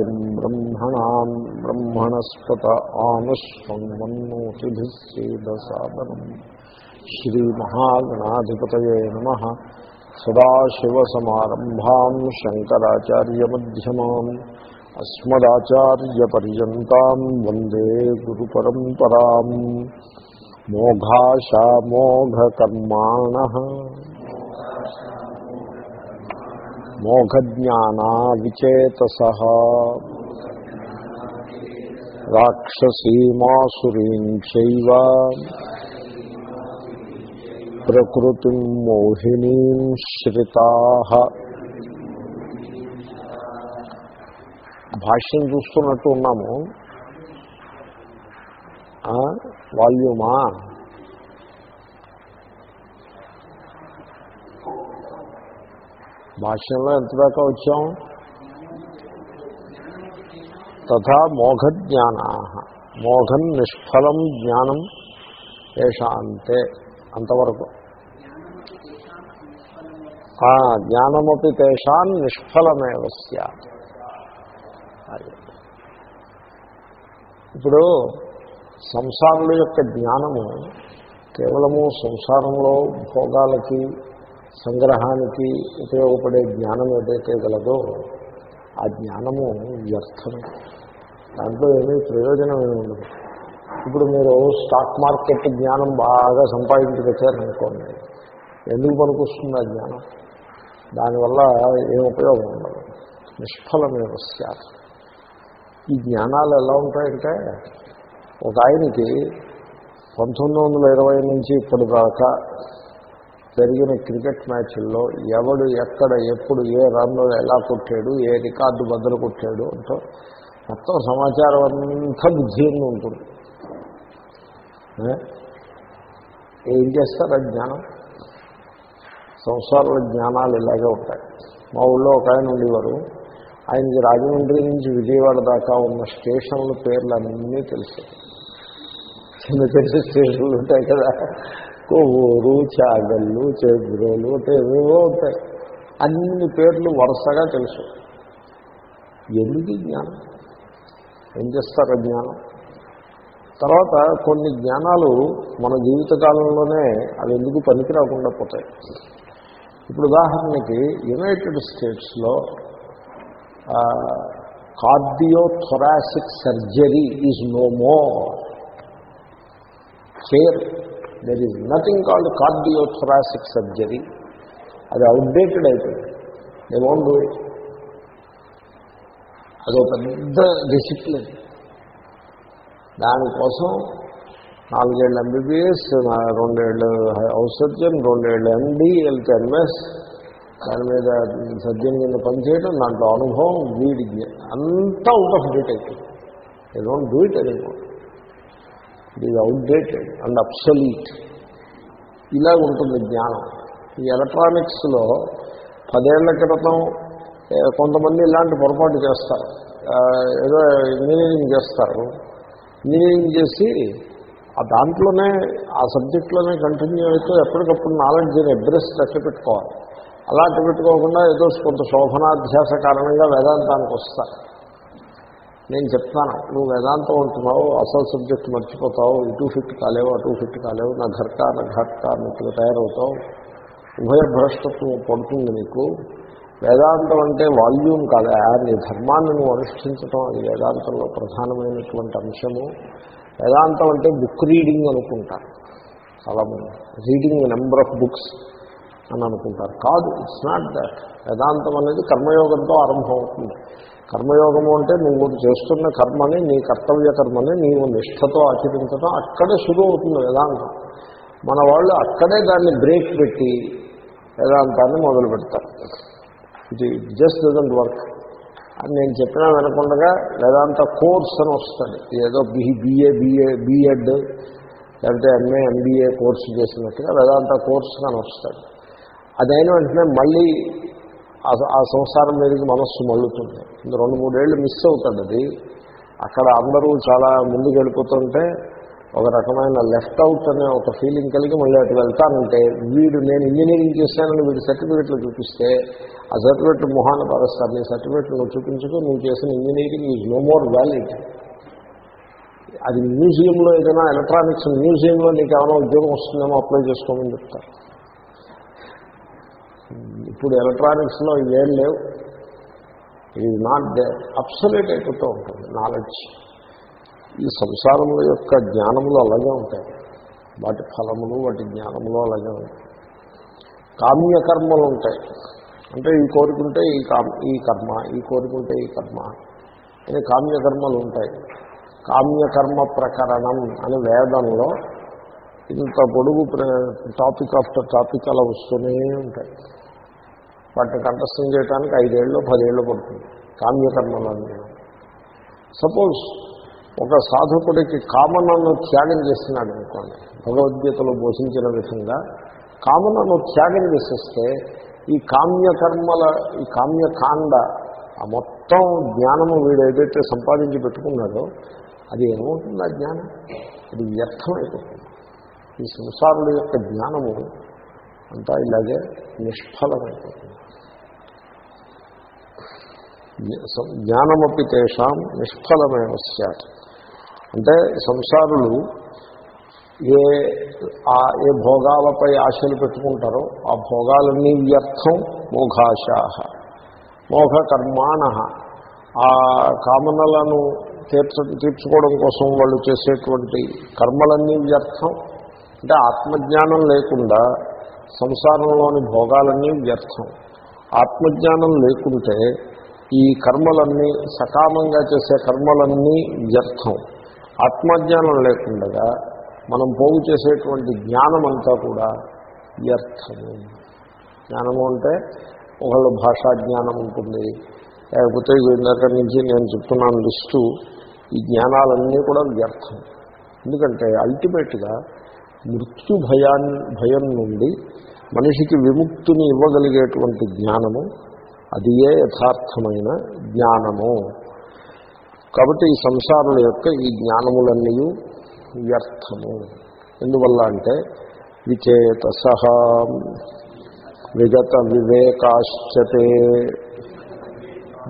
ఆదిం బ్రహ్మణాం బ్రహ్మణస్పత ఆనుష్వన్మన్నోతిభిస్సేదసాదనం శ్రీమహాగణాధిపతయే నమ. సదాశివసమారంభాం శంకరాచార్యమ్యమాం అస్మదాచార్యపర్యంతం వందే గురు పరంపరాం మోఘాశామోఘకర్మాణ. మోఘజ్ఞానా విచేతస రాక్షసీమాసురీం చైవ ప్రకృతిం మోహినీం శ్రితా. భాష్యం చూస్తున్నట్టు ఉన్నాము. వాల్యూమా? భాష్యంలో ఎంత దాకా వచ్చాం? తథా మోఘజ్ఞానా. మోఘం నిష్ఫలం జ్ఞానం ఏషాంతే అంతవరకు. జ్ఞానమపి తేషాన్ నిష్ఫలమేవ ఇప్పుడు సంసారుల యొక్క జ్ఞానము కేవలము సంసారంలో భోగాలకి సంగ్రహానికి ఉపయోగపడే జ్ఞానం ఏదైతే గలదో ఆ జ్ఞానము వ్యర్థమే దాంట్లో ఏమీ ప్రయోజనం ఏమి ఉండదు. ఇప్పుడు మీరు స్టాక్ మార్కెట్ జ్ఞానం బాగా సంపాదించి పెట్టారనుకోండి ఎందుకు పనికొస్తుంది ఆ జ్ఞానం? దానివల్ల ఏం ఉపయోగం ఉండదు. నిష్ఫలమే వస్తారు ఈ జ్ఞానాలు ఎలా ఉంటాయంటే ఒక ఆయనకి పంతొమ్మిది వందల ఇరవై నుంచి ఇప్పటిదాకా జరిగిన క్రికెట్ మ్యాచ్ల్లో ఎవడు ఎక్కడ ఎప్పుడు ఏ రన్ను ఎలా కొట్టాడు ఏ రికార్డు బద్దలు కొట్టాడు అంటూ మొత్తం సమాచారం అంతా బుద్ధిగా ఉంటుంది. ఏం? చేస్తారు ఆ జ్ఞానం? సంసారాల జ్ఞానాలు ఇలాగే ఉంటాయి. మా ఊళ్ళో ఒక ఆయన ఉండేవారు. ఆయనకి రాజమండ్రి నుంచి విజయవాడ దాకా ఉన్న స్టేషన్ల పేర్లు అన్నీ తెలుసు. చిన్న చిన్న స్టేషన్లు ఉంటాయి కదా. కొవ్వూరు చాగళ్ళు చేబ్రోలు అంటే ఏవేవో ఉంటాయి. అన్ని పేర్లు వరుసగా తెలుసు. ఎందుకు జ్ఞానం? ఏం చేస్తారు జ్ఞానం? తర్వాత కొన్ని జ్ఞానాలు మన జీవితకాలంలోనే అవి ఎందుకు పనికి రాకుండా పోతాయి. ఇప్పుడు ఉదాహరణకి యునైటెడ్ స్టేట్స్లో cardiothoracic surgery is no more. Care there is nothing called cardiothoracic surgery అది అవుట్డేటెడ్ అయిపోయింది. దే వాంట్ డూ ఇట్ అదో పెద్ద డిసిప్లిన్ దానికోసం నాలుగేళ్ళు ఎంబీబీఎస్ రెండేళ్ళు హౌస్ సర్జన్ రెండేళ్ళు ఎండి వెళ్తే ఎంఎస్ దాని మీద సర్జన్ కింద పనిచేయడం దాంట్లో అనుభవం వీడి అంతా అవుట్ ఆఫ్ డేట్ అయిపోయింది. I don't do it anymore it is outdated and obsolete ఇలా ఉంటుంది జ్ఞానం. ఈ ఎలక్ట్రానిక్స్లో పదేళ్ళ క్రితం కొంతమంది ఇలాంటి పొరపాటు చేస్తారు. ఏదో ఇంజనీరింగ్ చేస్తారు. ఇంజనీరింగ్ చేసి ఆ దాంట్లోనే ఆ సబ్జెక్ట్లోనే కంటిన్యూ అయితే ఎప్పటికప్పుడు నాలెడ్జ్ని అడ్రస్ లెక్క పెట్టుకోవాలి అలా పెట్టుకోకుండా ఏదో కొంత శోభనాధ్యాస కారణంగా వేదాంతానికి వస్తారు. నేను చెప్తాను. నువ్వు వేదాంతం అంటున్నావు అసలు సబ్జెక్ట్ మర్చిపోతావు ఇటు ఫిట్ కాలేవు అటు ఫిట్ కాలేవు నా ఘర్కా నా ఘట్కా అన్నట్టుగా తయారవుతావు. ఉభయ భ్రష్టత్వం పడుతుంది నీకు. వేదాంతం అంటే వాల్యూమ్ కాదా నీ ధర్మాన్ని నువ్వు అనుష్ఠించడం అది వేదాంతంలో ప్రధానమైనటువంటి అంశము. వేదాంతం అంటే బుక్ రీడింగ్ అనుకుంటారు చాలామంది. రీడింగ్ నెంబర్ ఆఫ్ బుక్స్ అని అనుకుంటారు. కాదు ఇట్స్ నాట్ దాట్ వేదాంతం అనేది కర్మయోగంతో ఆరంభం అవుతుంది కర్మయోగము అంటే నువ్వు చేస్తున్న కర్మని నీ కర్తవ్య కర్మని నీవు నిష్ఠతో ఆచరించడం అక్కడే శురు అవుతుంది వేదాంతం. మన వాళ్ళు అక్కడే దాన్ని బ్రేక్ పెట్టి వేదాంతాన్ని మొదలు పెడతారు. ఇది జస్ట్ డజంట్ వర్క్ అని నేను చెప్పినా వినకుండా వేదాంత కోర్స్ అని వస్తుంది. ఏదో బి బిఏ బిఏ బిఎడ్ లేకపోతే ఎంఏ ఎంబీఏ కోర్సు చేసినట్టుగా వేదాంత కోర్స్ అని వస్తుంది. అదైన వెంటనే మళ్ళీ ఆ సంసారం మీదకి మనస్సు మళ్ళుతుంది. రెండు మూడేళ్ళు మిస్ అవుతుంది అది. అక్కడ అందరూ చాలా ముందుకు వెళ్ళిపోతుంటే ఒక రకమైన లెఫ్ట్ అవుట్ అనే ఒక ఫీలింగ్ కలిగి మళ్ళీ అటు వెళ్తానంటే వీడు నేను ఇంజనీరింగ్ చేశానని వీడు సర్టిఫికెట్లు చూపిస్తే ఆ సర్టిఫికెట్ మొహాన్ని పరుస్తారు నీ సర్టిఫికెట్లు నువ్వు చూపించుకో నువ్వు చేసిన engineering is no more valid అది మ్యూజియంలో ఏదైనా ఎలక్ట్రానిక్స్ మ్యూజియంలో నీకు ఏమైనా ఉద్యోగం వస్తుందేమో అప్లై చేసుకోమని చెప్తారు ఇప్పుడు ఎలక్ట్రానిక్స్లో ఇవేం లేవు. ఇది నాట్ దే అప్సలేట్ అయిపోతూ ఉంటుంది నాలెడ్జ్ ఈ సంసారముల యొక్క జ్ఞానములు అలాగే ఉంటాయి. వాటి ఫలములు వాటి జ్ఞానములు అలాగే ఉంటాయి. కామ్యకర్మలు ఉంటాయి. అంటే ఈ కోరుకుంటే ఈ కామ్ ఈ కర్మ ఈ కోరుకుంటే ఈ కర్మ అని కామ్యకర్మలు ఉంటాయి. కామ్యకర్మ ప్రకరణం అని వేదంలో ఇంత పొడుగు టాపిక్ ఆఫ్టర్ టాపిక్ అలా వస్తూనే ఉంటాయి. వాటిని కంఠస్థం చేయడానికి ఐదేళ్ళు పదేళ్ళు పడుతుంది. కామ్యకర్మలన్నీ. సపోజ్ ఒక సాధకుడికి కామనను త్యాగం చేస్తున్నాడు అనుకోండి భగవద్గీతలో బోధించిన విధంగా కామనను త్యాగం చేసేస్తే ఈ కామ్యకర్మల ఈ కామ్యకాండ ఆ మొత్తం జ్ఞానము వీడు ఏదైతే సంపాదించి పెట్టుకున్నాడో అది ఏమవుతుంది ఆ జ్ఞానం? అది వ్యర్థమైపోతుంది. ఈ సంసారుల యొక్క జ్ఞానము అంతా ఇలాగే నిష్ఫలమైపోతుంది. జ్ఞానమపి తేషాం నిష్ఫలమేవ సార్ అంటే సంసారులు ఏ ఆ ఏ భోగాలపై ఆశలు పెట్టుకుంటారో ఆ భోగాలన్నీ వ్యర్థం మోఘాశాహ. మోఘ కర్మాణ ఆ కామనలను తీర్చ తీర్చుకోవడం కోసం వాళ్ళు చేసేటువంటి కర్మలన్నీ వ్యర్థం. అంటే ఆత్మజ్ఞానం లేకుండా సంసారంలోని భోగాలన్నీ వ్యర్థం. ఆత్మజ్ఞానం లేకుంటే ఈ కర్మలన్నీ సకామంగా చేసే కర్మలన్నీ వ్యర్థం. ఆత్మజ్ఞానం లేకుండా మనం పోగు చేసేటువంటి జ్ఞానం అంతా కూడా వ్యర్థము. జ్ఞానము అంటే ఒకళ్ళు భాషా జ్ఞానం ఉంటుంది. లేకపోతే ఇందాక నుంచి నేను చెప్తున్నాను లిస్టు. ఈ జ్ఞానాలన్నీ కూడా వ్యర్థం. ఎందుకంటే అల్టిమేట్గా మృత్యు భయాన్ని భయం నుండి మనిషికి విముక్తిని ఇవ్వగలిగేటువంటి జ్ఞానము అది ఏ యథార్థమైన జ్ఞానము. కాబట్టి ఈ సంసారుల యొక్క ఈ జ్ఞానములన్నీ వ్యర్థము. ఎందువల్ల అంటే విచేత సహా విగత వివేకాశ్చతే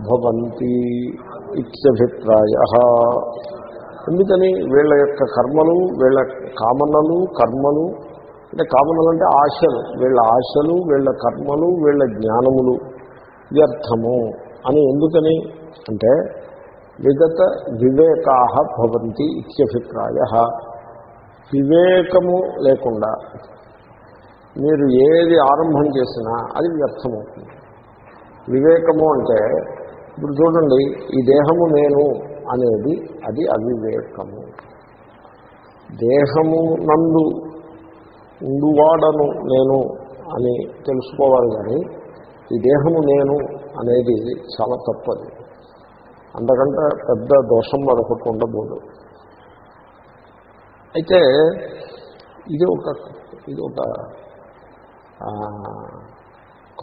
భవంతి ఇత్యభిప్రాయ. ఎందుకని వీళ్ళ యొక్క కర్మలు వీళ్ళ కామనలు కర్మలు అంటే కామనలు అంటే ఆశలు వీళ్ళ ఆశలు వీళ్ళ కర్మలు వీళ్ళ జ్ఞానములు వ్యర్థము అని ఎందుకని అంటే విగత వివేకా భవంతి ఇత్యభిప్రాయ. వివేకము లేకుండా మీరు ఏది ఆరంభం చేసినా అది వ్యర్థమవుతుంది. వివేకము అంటే ఇప్పుడు చూడండి ఈ దేహము నేను అనేది అది అవివేకము. దేహము నందు ఉండువాడను నేను అని తెలుసుకోవాలి కానీ ఈ దేహము నేను అనేది చాలా తప్పది. అంతకంటే పెద్ద దోషం మరొకటి ఉండబోదు అయితే ఇది ఒక ఇది ఒక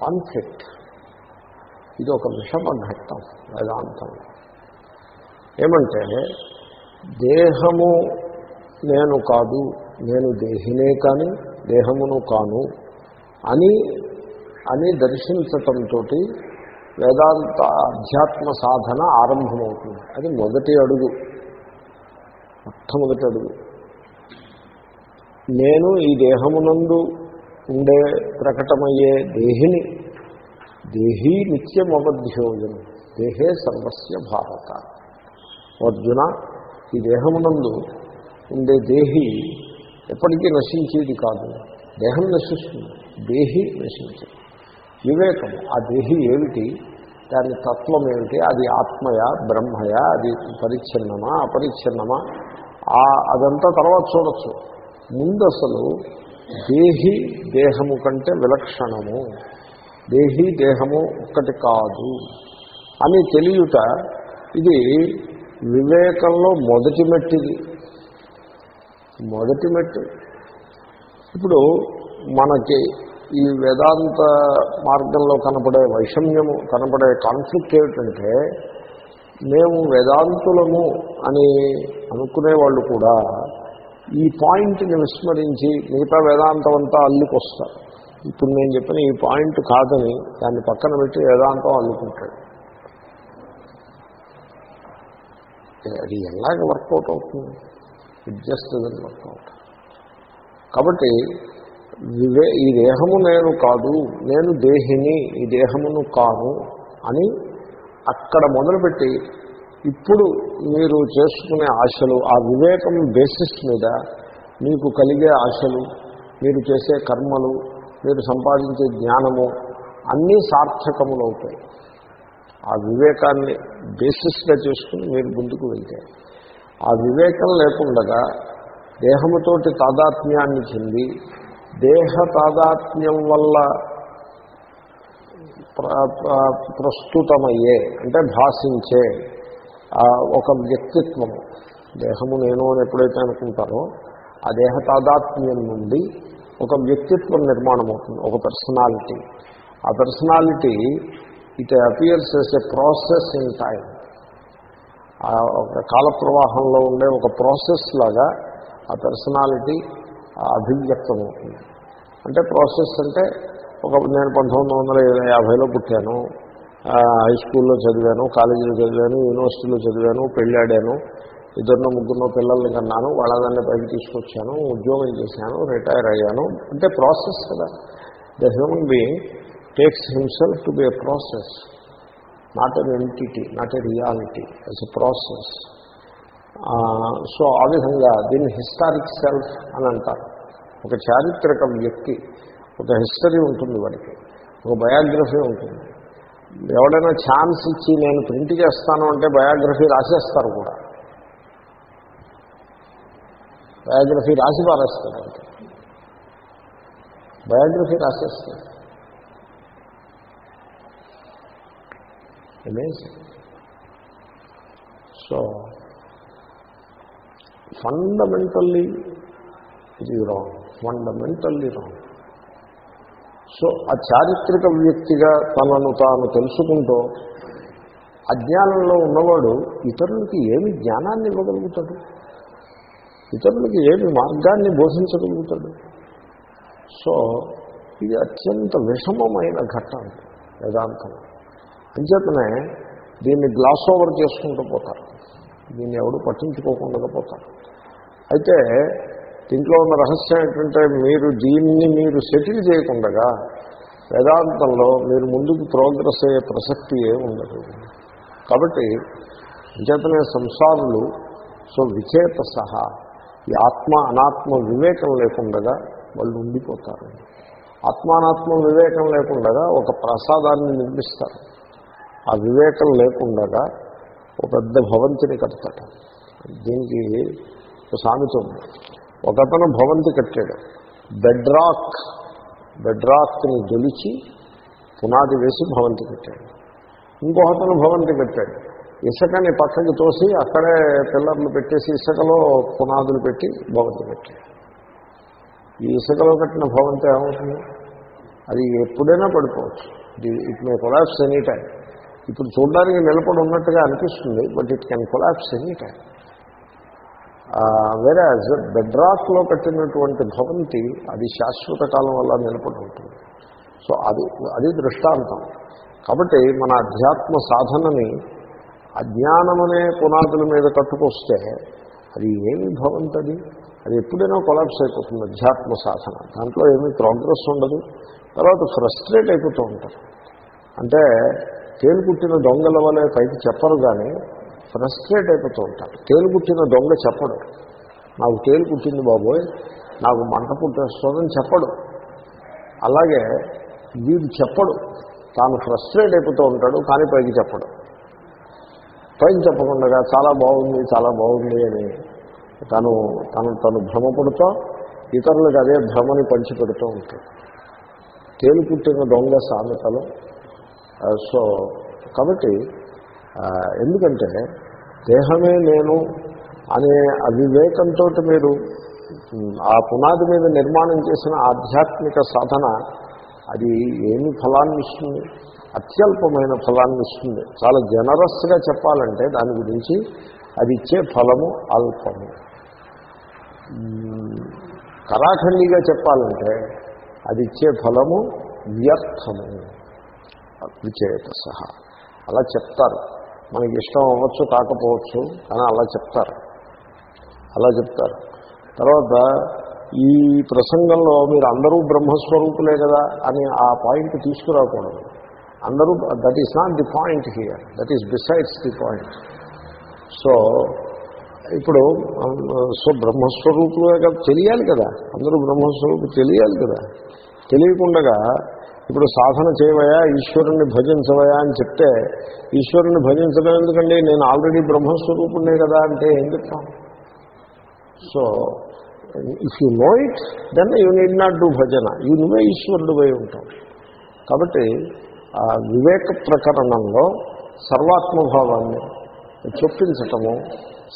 కాన్ఫ్లిక్ట్ ఇది ఒక విషమ ఘట్టం వేదాంతం. ఏమంటే దేహము నేను కాదు నేను దేహినే కానీ దేహమును కాను అని అని దర్శించటంతో వేదాంత అధ్యాత్మ సాధన ఆరంభమవుతుంది. అది మొదటి అడుగు. మొట్టమొదటి అడుగు. నేను ఈ దేహమునందు ఉండే ప్రకటమయ్యే దేహిని దేహీ నిత్యమవధ్యోజనం దేహే సర్వస్య భారత. అర్జున ఈ దేహమునందు ఉండే దేహి ఎప్పటికీ నశించేది కాదు. దేహం నశిస్తుంది దేహి నశించదు. వివేకం ఆ దేహి ఏమిటి? దాని తత్వం ఏమిటి? అది ఆత్మయా బ్రహ్మయా? అది పరిచ్ఛిన్నమా అపరిచ్ఛిన్నమా? అదంతా తర్వాత చూడొచ్చు. ముందు అసలు దేహి దేహము కంటే విలక్షణము. దేహి దేహము ఒక్కటి కాదు. అని తెలియట ఇది వివేకంలో మొదటి మెట్టిది. మొదటి మెట్టు. ఇప్పుడు మనకి ఈ వేదాంత మార్గంలో కనపడే వైషమ్యము కనపడే కాన్ఫ్లిక్ట్ ఏమిటంటే మేము వేదాంతులము అని అనుకునే వాళ్ళు కూడా ఈ పాయింట్ని విస్మరించి మిగతా వేదాంతం అంతా అల్లుకొస్తారు. ఇప్పుడు నేను చెప్పిన ఈ పాయింట్ కాదని దాన్ని పక్కన పెట్టి వేదాంతం అల్లుకుంటాడు. అది ఎలాగ వర్కౌట్ అవుతుంది? ఇట్ జస్ట్ వర్కౌట్ కాబట్టి వివే ఈ దేహము నేను కాదు నేను దేహిని ఈ దేహమును కాను అని అక్కడ మొదలుపెట్టి ఇప్పుడు మీరు చేసుకునే ఆశలు ఆ వివేకం బేసిస్ మీద మీకు కలిగే ఆశలు మీరు చేసే కర్మలు మీరు సంపాదించే జ్ఞానము అన్నీ సార్థకములవుతాయి. ఆ వివేకాన్ని బేసిస్గా చేసుకుని మీరు ముందుకు వెళ్తే ఆ వివేకం లేకుండగా దేహముతోటి తాదాత్మ్యాన్ని చెంది దేహ తాదాత్మ్యం వల్ల ప్రస్తుతమయ్యే అంటే భాషించే ఆ ఒక వ్యక్తిత్వము దేహము నేను అని ఎప్పుడైతే అనుకుంటారో ఆ దేహ తాదాత్మ్యం నుండి ఒక వ్యక్తిత్వం నిర్మాణం అవుతుంది ఒక పర్సనాలిటీ ఆ personality it appears as a process in time ఒక కాల ప్రవాహంలో ఉండే ఒక ప్రాసెస్ లాగా ఆ పర్సనాలిటీ అభివ్యక్తం అవుతుంది. అంటే ప్రాసెస్ అంటే ఒక నేను పంతొమ్మిది వందల యాభైలో పుట్టాను. హై స్కూల్లో చదివాను కాలేజీలో చదివాను యూనివర్సిటీలో చదివాను పెళ్ళాడాను. ఇద్దరినో ముగ్గురునో పిల్లల్ని కన్నాను. వాళ్ళదాన్ని పైకి తీసుకొచ్చాను ఉద్యోగం చేశాను రిటైర్ అయ్యాను. అంటే ప్రాసెస్ కదా. The human being takes himself to be a process not an entity not a reality as a process so ఆ విధంగా దీన్ని హిస్టారిక్ సెల్ఫ్ అని అంటారు. ఒక చారిత్రక వ్యక్తి ఒక హిస్టరీ ఉంటుంది వాడికి ఒక బయోగ్రఫీ ఉంటుంది. ఎవడైనా ఛాన్స్ ఇచ్చి నేను ప్రింట్ చేస్తాను అంటే బయోగ్రఫీ రాసేస్తారు కూడా. బయోగ్రఫీ రాసి పారేస్తారు. బయోగ్రఫీ రాసేస్తారు. అమేజింగ్ సో ఫండమెంటల్లీ ఇది రాంగ్ ఫండమెంటల్లీ రాంగ్ సో ఆ చారిత్రక వ్యక్తిగా తనను తాను తెలుసుకుంటూ అజ్ఞానంలో ఉన్నవాడు ఇతరులకి ఏమి జ్ఞానాన్ని ఇవ్వగలుగుతాడు? ఇతరులకి ఏమి మార్గాన్ని బోధించగలుగుతాడు? సో ఇది అత్యంత విషమమైన ఘట్టం వేదాంతం. అంచేతనే దీన్ని గ్లాస్ ఓవర్ చేసుకుంటూ పోతారు. దీన్ని ఎవడు పట్టించుకోకుండా పోతారు. అయితే దీంట్లో ఉన్న రహస్యం ఏంటంటే మీరు దీన్ని మీరు సెటిల్ చేయకుండా వేదాంతంలో మీరు ముందుకు ప్రోగ్రెస్ అయ్యే ప్రసక్తి ఏ ఉండదు. కాబట్టి అంచేతనే సంసారులు సో విచేత సహా ఈ ఆత్మ అనాత్మ వివేకం లేకుండా వాళ్ళు ఉండిపోతారు. ఆత్మానాత్మ వివేకం లేకుండా ఒక ప్రసాదాన్ని నిర్మిస్తారు. ఆ వివేకం లేకుండా ఒక పెద్ద భవంతిని కడతాడు దీనికి ఒక సామెత ఉంది ఒకతను భవంతి కట్టాడు. బెడ్రాక్ బెడ్రాక్ని గెలిచి పునాది వేసి భవంతి కట్టాడు. ఇంకొకతను భవంతి కట్టాడు. ఇసుకని పక్కకి తోసి అక్కడే పిల్లర్లు పెట్టేసి ఇసుకలో పునాదులు పెట్టి భవంతి కట్టాడు. ఈ ఇసుకలో కట్టిన భవంతి ఏమవుతుంది? అది ఎప్పుడైనా పడిపోవచ్చు. It may collapse any time ఇప్పుడు చూడడానికి నిలబడి ఉన్నట్టుగా అనిపిస్తుంది but it can collapse any time వేరే బెడ్రాక్లో కట్టినటువంటి భవంతి అది శాశ్వత కాలం వల్ల నిలబడి ఉంటుంది. సో అది అది దృష్టాంతం. కాబట్టి మన అధ్యాత్మ సాధనని అజ్ఞానమనే పునాదుల మీద కట్టుకొస్తే అది ఏమి భవంతది అది? అది ఎప్పుడైనా కొలాప్స్ అయిపోతుంది అధ్యాత్మ సాధన. దాంట్లో ఏమీ ప్రోగ్రెస్ ఉండదు. తర్వాత ఫ్రస్ట్రేట్ అయిపోతూ ఉంటారు. అంటే తేలుకుట్టిన దొంగల వలె పైకి చెప్పరు కానీ ఫ్రస్ట్రేట్ అయిపోతూ ఉంటారు. తేలుకుట్టిన దొంగ చెప్పడు. నాకు తేలు కుట్టింది బాబోయ్ నాకు మంట పుట్టేస్తుందని చెప్పడు. అలాగే వీడు చెప్పడు. తాను ఫ్రస్ట్రేట్ అయిపోతూ ఉంటాడు కానీ పైకి చెప్పడు. పైకి చెప్పకుండా చాలా బాగుంది చాలా బాగుంది అని తను తను తను భ్రమపడుతూ ఇతరులకు అదే భ్రమని పంచిపెడుతూ ఉంటాడు. తేలు పుట్టిన దొంగ సామెతలు సో కాబట్టి ఎందుకంటే దేహమే నేను అనే అవివేకంతో మీరు ఆ పునాది మీద నిర్మాణం చేసిన ఆధ్యాత్మిక సాధన అది ఏమి ఫలాన్ని ఇస్తుంది? అత్యల్పమైన ఫలాన్ని ఇస్తుంది. చాలా జనరస్గా చెప్పాలంటే దాని గురించి అది ఇచ్చే ఫలము అల్పము. కరాఖండిగా చెప్పాలంటే అది ఇచ్చే ఫలము వ్యర్థము. విచేతస సహా. అలా చెప్తారు. మనకి ఇష్టం అవ్వచ్చు కాకపోవచ్చు కానీ అలా చెప్తారు. అలా చెప్తారు. తర్వాత ఈ ప్రసంగంలో మీరు అందరూ బ్రహ్మస్వరూపులే కదా అని ఆ పాయింట్ తీసుకురాకూడదు. అందరూ that is not the point here that is besides the point so ఇప్పుడు సో బ్రహ్మస్వరూపులే కదా తెలియాలి కదా. అందరూ బ్రహ్మస్వరూపు తెలియాలి కదా. తెలియకుండా ఇప్పుడు సాధన చేయవయా ఈశ్వరుణ్ణి భజించవయా అని చెప్తే ఈశ్వరుణ్ణి భజించడం ఎందుకండి? నేను ఆల్రెడీ బ్రహ్మస్వరూపుణ్ణే కదా అంటే ఏం చెప్తాం? So if you know it then you need not do bhajan. You నువ్వే ఈశ్వరుడు పోయి ఉంటావు. కాబట్టి ఆ వివేక ప్రకరణంలో సర్వాత్మభావాన్ని చొప్పించటము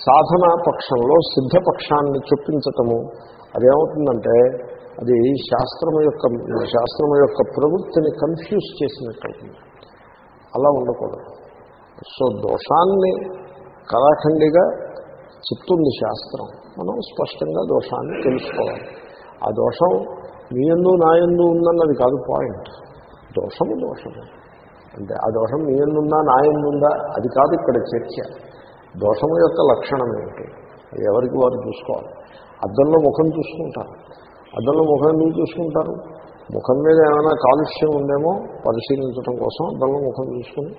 సాధనా పక్షంలో సిద్ధపక్షాన్ని చొప్పించటము అదేమవుతుందంటే అది శాస్త్రం యొక్క శాస్త్రం యొక్క ప్రవృత్తిని కన్ఫ్యూజ్ చేసినట్టవుతుంది అలా ఉండకూడదు. సో దోషాన్ని కళాఖండిగా చెప్తుంది శాస్త్రం. మనం స్పష్టంగా దోషాన్ని తెలుసుకోవాలి. ఆ దోషం మీ ఎందు నా ఎందు ఉందన్నది కాదు పాయింట్ దోషము దోషము. అంటే ఆ దోషం మీ ఎందుందా నా ఎందుందా అది కాదు ఇక్కడ చర్చ. దోషము యొక్క లక్షణం ఏమిటి ఎవరికి వారు చూసుకోవాలి. అద్దంలో ముఖం చూసుకుంటారు. అద్దంలో ముఖం ఎందుకు చూసుకుంటారు? ముఖం మీద ఏమైనా కాలుష్యం ఉందేమో పరిశీలించడం కోసం అద్దంలో ముఖం చూసుకుని.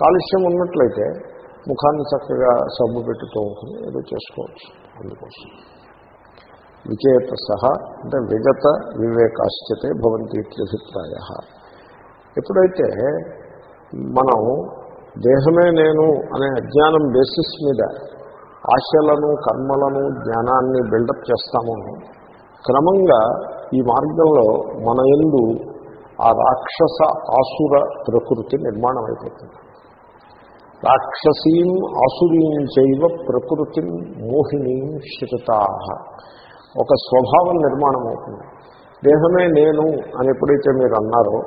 కాలుష్యం ఉన్నట్లయితే ముఖాన్ని చక్కగా సబ్బు పెట్టుతూ ఉంటుంది ఏదో చేసుకోవచ్చు అందుకోసం. విచేత సహా అంటే విగత వివేకాశ్చతే భవంతి ఇత్యభిప్రాయ. ఎప్పుడైతే మనం దేహమే నేను అనే అజ్ఞానం బేసిస్ మీద ఆశలను కర్మలను జ్ఞానాన్ని బిల్డప్ చేస్తామో క్రమంగా ఈ మార్గంలో మన ఎందు ఆ రాక్షస ఆసుర ప్రకృతి నిర్మాణం అయిపోతుంది రాక్షసీం ఆసురీం చైవ ప్రకృతి మోహినీం శ్రుతా. ఒక స్వభావం నిర్మాణం అవుతుంది దేహమే నేను అని ఎప్పుడైతే మీరు అన్నారో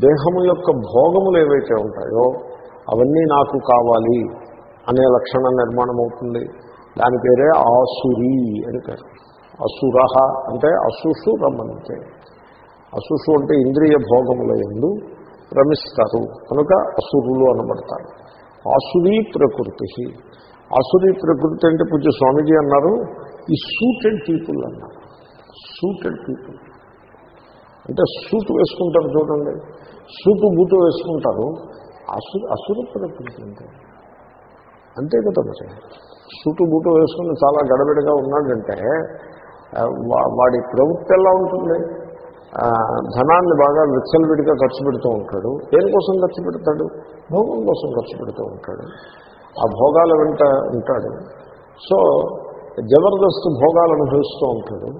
దేహము యొక్క భోగములు ఏవైతే ఉంటాయో అవన్నీ నాకు కావాలి అనే లక్షణం నిర్మాణం అవుతుంది దాని పేరే ఆసురి అని పేరు. అసుర అంటే అసుషు రమంతే అసుషు అంటే ఇంద్రియ భోగముల ఎందు రమిస్తారు. కనుక అసురులు అనబడతారు. ఆసురీ ప్రకృతి. ఆసురీ ప్రకృతి అంటే పూజ స్వామీజీ అన్నారు ఈ సూటెడ్ పీపుల్ అన్నారు. సూటెడ్ పీపుల్ అంటే సూట్ వేసుకుంటారు చూడండి. సూటు బూటు వేసుకుంటారు. అసు అసుర ప్రకృతి అంటే. అంతే కదా మరి. సూటు బూటు వేసుకుని చాలా గడబిడగా ఉన్నాడంటే వాడి ప్రవృత్తి ఎలా ఉంటుంది? ధనాన్ని బాగా విచ్చలవిడిగా ఖర్చు పెడుతూ ఉంటాడు. దేనికోసం ఖర్చు పెడతాడు? భోగం కోసం ఖర్చు పెడుతూ ఉంటాడు. ఆ భోగాల వెంట ఉంటాడు. సో జబర్దస్త్ భోగాలు అనుభవిస్తూ ఉంటాడు.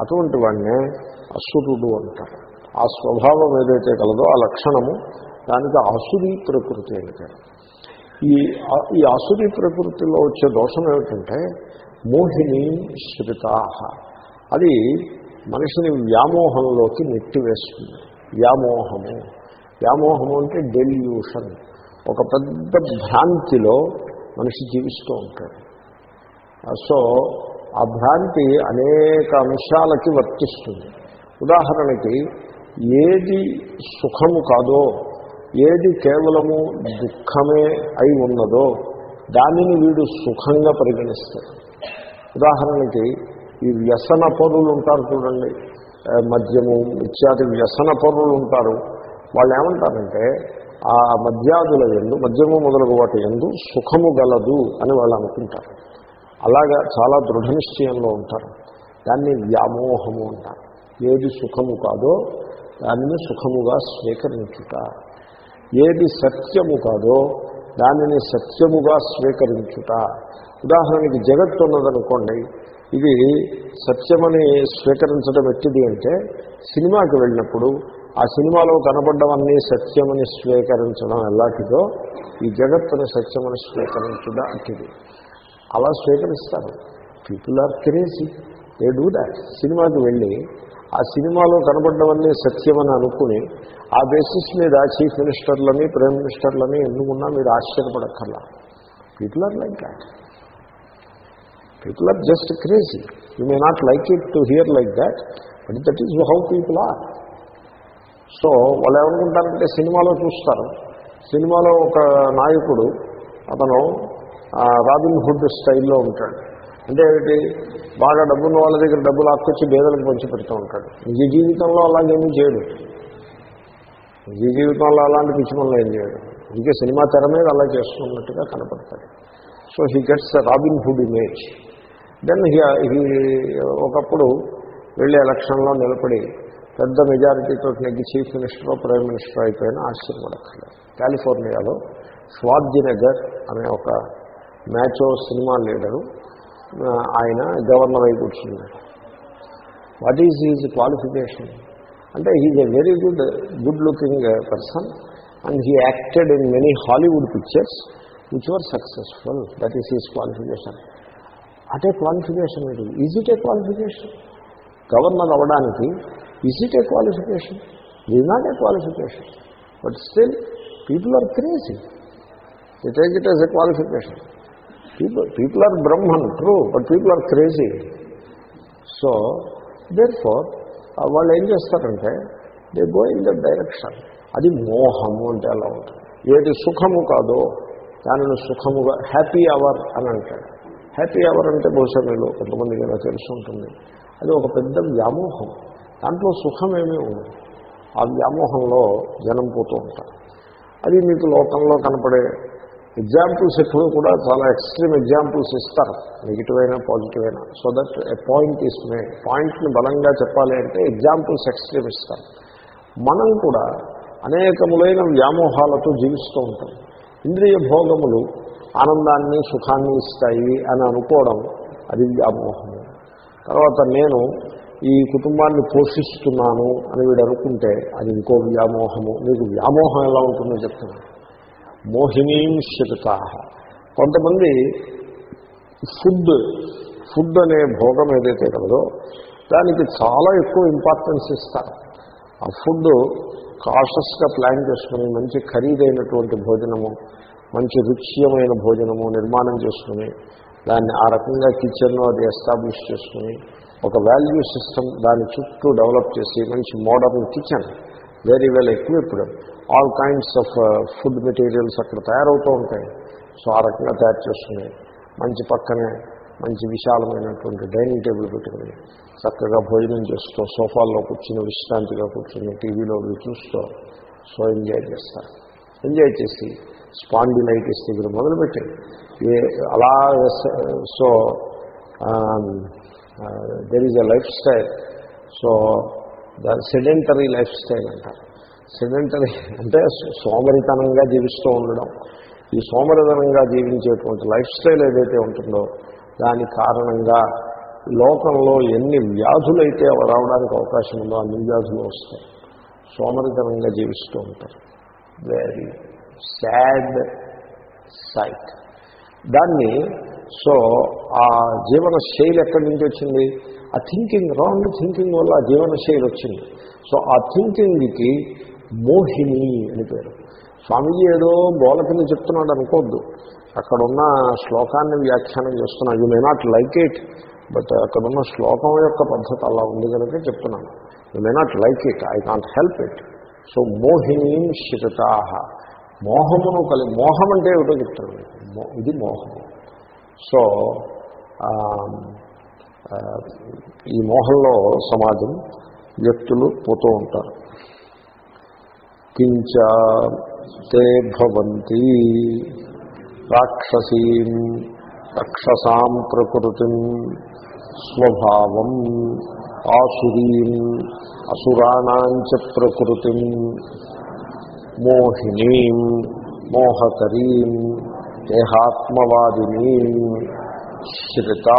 అటువంటి వాడినే అసురుడు అంటారు. ఆ స్వభావం ఏదైతే కలదో ఆ లక్షణము దానికి అసురి ప్రకృతి అంటారు ఈ ఈ అసురి ప్రకృతిలో వచ్చే దోషం ఏమిటంటే మోహిని శ్రుతాహ. అది మనిషిని వ్యామోహంలోకి నెట్టివేస్తుంది. వ్యామోహము. వ్యామోహము అంటే డెల్యూషన్. ఒక పెద్ద భ్రాంతిలో మనిషి జీవిస్తూ ఉంటాడు. సో ఆ భ్రాంతి అనేక అంశాలకి వర్తిస్తుంది. ఉదాహరణకి ఏది సుఖము కాదో ఏది కేవలము దుఃఖమే అయి ఉన్నదో దానిని వీడు సుఖంగా పరిగణిస్తాడు. ఉదాహరణకి ఈ వ్యసన పరులు ఉంటారు చూడండి. మద్యము ఇత్యాది వ్యసన పరులు ఉంటారు. వాళ్ళు ఏమంటారంటే ఆ మద్యాదుల ఎందు మద్యము మొదలగు వాటి ఎందు సుఖము గలదు అని వాళ్ళు అనుకుంటారు. అలాగా చాలా దృఢ నిశ్చయంలో ఉంటారు. దాన్ని వ్యామోహము అంటారు. ఏది సుఖము కాదో దానిని సుఖముగా స్వీకరించుట. ఏది సత్యము కాదో దానిని సత్యముగా స్వీకరించుట. ఉదాహరణకి జగత్తు ఉన్నదనుకోండి ఇది సత్యమని స్వీకరించడం ఎట్టిది అంటే సినిమాకి వెళ్ళినప్పుడు ఆ సినిమాలో కనపడ్డవన్నీ సత్యమని స్వీకరించడం ఎలాంటిదో ఈ జగత్తుని సత్యమని స్వీకరించడం అట్టిది. అలా స్వీకరిస్తారు. People are crazy they do that సినిమాకి వెళ్ళి ఆ సినిమాలో కనబడ్డవన్నీ సత్యమని అనుకుని ఆ బేసిస్ మీద చీఫ్ మినిస్టర్లని ప్రైమ్ మినిస్టర్లని ఎందుకున్నా మీరు ఆశ్చర్యపడక్కర్లా. People are like that people are just crazy you may not like it to hear like that but that is how people are so వాళ్ళు ఏమనుకుంటారంటే సినిమాలో చూస్తారు. సినిమాలో ఒక నాయకుడు అతను రాబిన్ హుడ్ స్టైల్లో ఉంటాడు. అంటే ఏమిటి? బాగా డబ్బున్న వాళ్ళ దగ్గర డబ్బులు ఆక్కొచ్చి బేదలకు పంచి పెడుతూ ఉంటాడు. నిజ జీవితంలో అలాగేమీ చేయడు. నిజ జీవితంలో అలాంటి పిచ్చిమల్లో ఏం చేయడు. ఇంకే సినిమా తెర మీద అలా చేస్తున్నట్టుగా కనపడతాడు. So he gets Robin Hood image then he ఒకప్పుడు వెళ్ళి ఎలక్షన్లో నిలబడి పెద్ద మెజారిటీతో నెగ్గి చీఫ్ మినిస్టరో ప్రైమ్ మినిస్టర్ అయిపోయిన ఆశ్చర్యపడక్కర్లేదు. కాలిఫోర్నియాలో స్వాద్జినగర్ అనే ఒక మ్యాచో సినిమా లీడరు ఆయన గవర్నర్ అయి కూర్చున్నాడు. వాట్ ఈజ్ హీజ్ క్వాలిఫికేషన్ అంటే he's a very good good looking person and he acted in many Hollywood pictures which were successful that is his qualification అదే qualification ఇది. Is it a qualification governor అవ్వడానికి is it a qualification is not a qualification but still people are crazy the take it as a qualification people people are Brahman true but people are crazy so there for వాళ్ళు ఏం చేస్తారంటే they go in the direction అది మోహము అంటే అలా ఉంటుంది. ఏది సుఖము కాదో దానిని సుఖముగా హ్యాపీ అవర్ అని అంటాడు హ్యాపీ అవర్ అంటే బహుశా మీరు కొంతమందికి ఇలా తెలుసుంటుంది ఉంటుంది. అది ఒక పెద్ద వ్యామోహం. దాంట్లో సుఖమేమీ ఉండదు. ఆ వ్యామోహంలో జనం పోతూ ఉంటారు. అది మీకు లోకంలో కనపడే ఎగ్జాంపుల్స్ ఎప్పుడు కూడా చాలా ఎక్స్ట్రీమ్ ఎగ్జాంపుల్స్ ఇస్తారు. నెగిటివ్ అయినా పాజిటివ్ అయినా. సో దట్ ఎ పాయింట్ తీసుకునే పాయింట్ని బలంగా చెప్పాలి అంటే ఎగ్జాంపుల్స్ ఎక్స్ట్రీమ్ ఇస్తారు. మనం కూడా అనేకములైన వ్యామోహాలతో జీవిస్తూ ఉంటాం. ఇంద్రియ భోగములు ఆనందాన్ని సుఖాన్ని ఇస్తాయి అని అనుకోవడం అది వ్యామోహము. తర్వాత నేను ఈ కుటుంబాన్ని పోషిస్తున్నాను అని వీడు అనుకుంటే అది ఇంకో వ్యామోహము. మీకు వ్యామోహం ఎలా ఉంటుందో చెప్తాను మోహినీం శిరతా. కొంతమంది ఫుడ్ ఫుడ్ అనే భోగం ఏదైతే కలదో దానికి చాలా ఎక్కువ ఇంపార్టెన్స్ ఇస్తారు. ఆ ఫుడ్ కాషస్గా ప్లాన్ చేసుకుని మంచి ఖరీదైనటువంటి భోజనము మంచి రుచ్యమైన భోజనము నిర్మాణం చేసుకుని దాన్ని ఆ రకంగా కిచెన్ను అది ఎస్టాబ్లిష్ చేసుకుని ఒక వాల్యూ సిస్టమ్ దాని చుట్టూ డెవలప్ చేసి మంచి modern kitchen very well equipped all kinds of food materials అక్కడ తయారవుతూ ఉంటాయి. సో ఆ రకంగా తయారు చేసుకుని మంచి పక్కనే మంచి విశాలమైనటువంటి డైనింగ్ టేబుల్ పెట్టుకుని చక్కగా భోజనం చేస్తూ సోఫాల్లో కూర్చుని విశ్రాంతిగా కూర్చుని టీవీలో చూస్తూ సో ఎంజాయ్ చేస్తారు. ఎంజాయ్ చేసి స్పాండిలైటిస్ దగ్గర మొదలుపెట్టి ఏ అలా so there is a life style so the sedentary life style అంటారు. సెడెంటరీ అంటే సోమరితనంగా జీవిస్తూ ఉండడం. ఈ సోమరితనంగా జీవించేటువంటి లైఫ్ స్టైల్ ఏదైతే ఉంటుందో దాని కారణంగా లోకంలో ఎన్ని వ్యాధులైతే రావడానికి అవకాశం ఉందో అన్ని వ్యాధులు వస్తాయి. సోమరితనంగా జీవిస్తూ ఉంటారు. వెరీ సాడ్ సైట్ దాన్ని సో ఆ జీవన శైలి ఎక్కడి నుంచి వచ్చింది? ఆ థింకింగ్ రాంగ్ థింకింగ్ వల్ల ఆ జీవన శైలి వచ్చింది. సో ఆ థింకింగ్కి మోహిని అని పేరు. స్వామీజీ ఏదో బోల కింద చెప్తున్నాడు అనుకోద్దు అక్కడున్న శ్లోకాన్ని వ్యాఖ్యానం చేస్తున్నా you may not like it but అక్కడున్న శ్లోకం యొక్క పద్ధతి అలా ఉంది కనుక చెప్తున్నాను. You may not like it I can't help it so Mohini శిరతాహ. మోహమును కలి మోహం అంటే ఏమిటో చెప్తాను ఇది మోహము. సో ఈ మోహంలో సమాజం వ్యక్తులు పోతూ ఉంటారు. కించ తే భవంతి రాక్షసీం రక్షసాం ప్రకృతిం స్వభావం ఆసురీం అసురాణాంచ ప్రకృతిం మోహినీం మోహకరీం దేహాత్మవాదినీం శ్రితా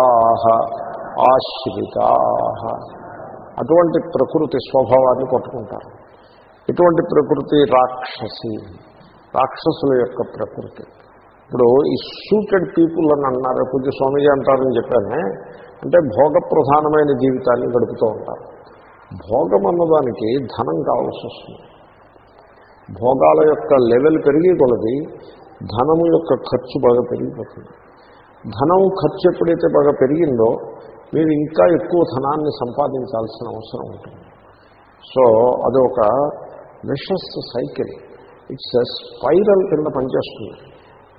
ఆశ్రితా. అటువంటి ప్రకృతి స్వభావాన్ని కొట్టుకుంటారు. ఇటువంటి ప్రకృతి రాక్షసి రాక్షసుల యొక్క ప్రకృతి. ఇప్పుడు ఈ సూటెడ్ పీపుల్ అని అన్నారు పూజ స్వామిజీ అంటారని చెప్పానే అంటే భోగ ప్రధానమైన జీవితాన్ని గడుపుతూ ఉంటారు. భోగం అన్నదానికి ధనం కావాల్సి వస్తుంది. భోగాల యొక్క లెవెల్ పెరిగి కొలది ధనము యొక్క ఖర్చు బాగా పెరిగిపోతుంది. ధనం ఖర్చు ఎప్పుడైతే బాగా పెరిగిందో మీరు ఇంకా ఎక్కువ ధనాన్ని సంపాదించాల్సిన అవసరం ఉంటుంది. సో అది ఒక విషస్ సైకిల్ ఇట్స్ స్పైరల్ కింద పనిచేస్తుంది.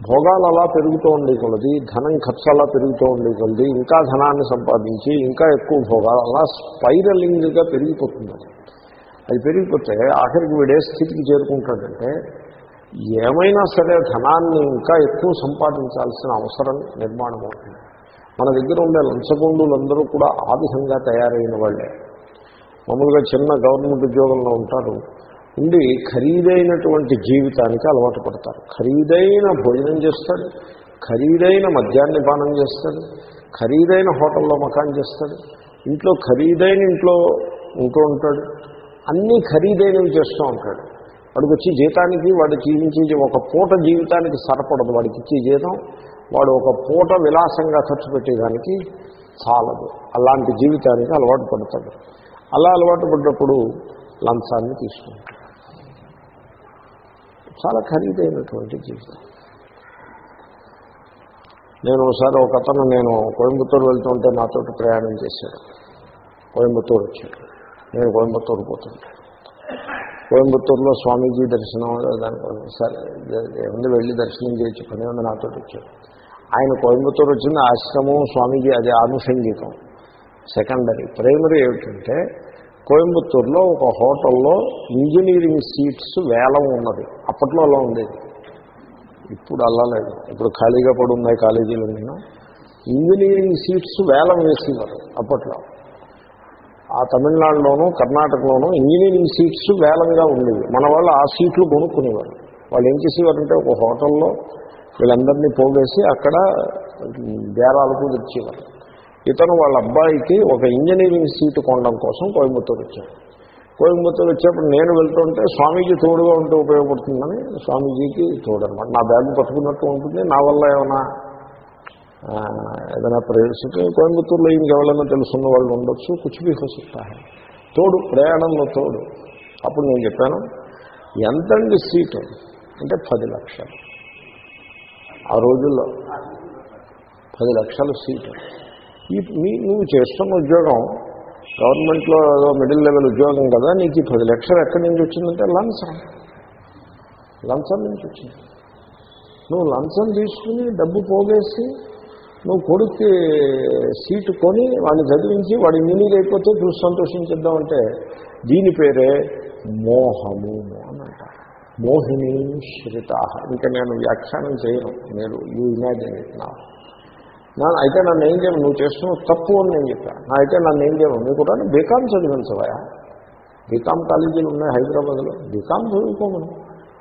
భోగాలు అలా పెరుగుతూ ఉండే కొలది ధనం ఖర్చు అలా పెరుగుతూ ఉండే కొలది ఇంకా ధనాన్ని సంపాదించి ఇంకా ఎక్కువ భోగాలు అలా స్పైరలింగ్గా పెరిగిపోతుంది. అది పెరిగిపోతే ఆఖరికి వీడే స్థితికి చేరుకుంటాడంటే ఏమైనా సరే ధనాన్ని ఇంకా ఎక్కువ సంపాదించాల్సిన అవసరం నిర్మాణం అవుతుంది. మన దగ్గర ఉండే లంచగొండులందరూ కూడా ఆ విధంగా తయారైన వాళ్ళే. మామూలుగా చిన్న గవర్నమెంట్ ఉద్యోగంలో ఉంటారు. ఉండి ఖరీదైనటువంటి జీవితానికి అలవాటు పడతారు. ఖరీదైన భోజనం చేస్తాడు ఖరీదైన మద్యాన్ని పానం చేస్తాడు ఖరీదైన హోటల్లో మకాన్ చేస్తాడు ఇంట్లో ఖరీదైన ఇంట్లో ఉంటూ ఉంటాడు. అన్నీ ఖరీదైనవి చేస్తూ ఉంటాడు. వాడికి వచ్చి జీతానికి వాడు జీవించే ఒక పూట జీవితానికి సరిపడదు. వాడికి ఇచ్చే జీతం వాడు ఒక పూట విలాసంగా ఖర్చు పెట్టేదానికి చాలదు. అలాంటి జీవితానికి అలవాటు పడతాడు. అలా అలవాటు పడ్డప్పుడు లంచాన్ని తీసుకుంటాడు. చాలా ఖరీదైనటువంటి జీవితం. నేను ఒకసారి ఒక అతను నేను కోయంబత్తూరు వెళ్తుంటే నాతో ప్రయాణం చేశాడు. కోయంబత్తూరు వచ్చాడు. నేను కోయంబత్తూరు పోతుంటా. కోయంబత్తూరులో స్వామీజీ దర్శనం దానికోసం. సరే ఏముంది వెళ్ళి దర్శనం చేయొచ్చు పని ఉంది నాతో వచ్చాడు ఆయన కోయంబత్తూరు వచ్చింది ఆశ్రమం స్వామీజీ అది ఆనుషంగికం సెకండరీ. ప్రైమరీ ఏమిటంటే కోయంబత్తూరులో ఒక హోటల్లో ఇంజనీరింగ్ సీట్స్ వేలం ఉన్నది. అప్పట్లో అలా ఉండేది. ఇప్పుడు అలా లేదు. ఇప్పుడు ఖాళీగా పడి ఉన్నాయి కాలేజీలు నేను ఇంజనీరింగ్ సీట్స్ వేలం వేసేవారు అప్పట్లో. ఆ తమిళనాడులోనూ కర్ణాటకలోనూ ఇంజనీరింగ్ సీట్స్ వేలంగా ఉండేవి. మన వాళ్ళు ఆ సీట్లు కొనుక్కునేవారు. వాళ్ళు ఏం చేసేవారంటే ఒక హోటల్లో వీళ్ళందరినీ పోగేసి అక్కడ బేరాలకు తెచ్చేవారు. ఇతను వాళ్ళ అబ్బాయికి ఒక ఇంజనీరింగ్ సీటు కొనడం కోసం కోయంబత్తూరు వచ్చాడు. కోయంబత్తూరు వచ్చేప్పుడు నేను వెళ్తుంటే స్వామీజీ తోడుగా ఉంటే ఉపయోగపడుతుందని స్వామీజీకి తోడనమాట. నా బ్యాగ్ పట్టుకున్నట్టు ఉంటుంది. నా వల్ల ఏమైనా ఏదైనా ప్రవేశించి కోయంబత్తూరులో ఇంకెవరైనా తెలుసున్న వాళ్ళు ఉండొచ్చు కుచిపి హోసిస్తా తోడు ప్రయాణంలో తోడు. అప్పుడు నేను చెప్పాను ఎంతండి సీటు? అంటే పది లక్షలు. ఆ రోజుల్లో పది లక్షల సీటు. ఈ మీ నువ్వు చేస్తున్న ఉద్యోగం గవర్నమెంట్లో ఏదో మిడిల్ లెవెల్ ఉద్యోగం కదా నీకు ఈ పది లక్షలు ఎక్కడి నుంచి వచ్చిందంటే లంచం. లంచం నుంచి వచ్చింది. నువ్వు లంచం తీసుకుని డబ్బు పోగేసి నువ్వు కొడుక్కి సీటు కొని వాడిని చదివించి వాడి ఇంజనీర్ అయిపోతే చూసి సంతోషించిద్దామంటే దీని పేరే మోహము అని అంటారు మోహిని శ్రిత ఇంకా నేను వ్యాఖ్యానం చేయను. మీరు యూ ఇమాజిన్ ఇట్ నా. నా అయితే నన్ను ఏం చేయను? నువ్వు చేస్తున్నావు తప్పు అని నేను చెప్పాను నా అయితే నన్ను ఏం చేయను? నువ్వు కూడా బీకామ్ చదివించవయా బీకామ్ కాలేజీలు ఉన్నాయి హైదరాబాద్లో. బీకామ్ చదువుకోమను.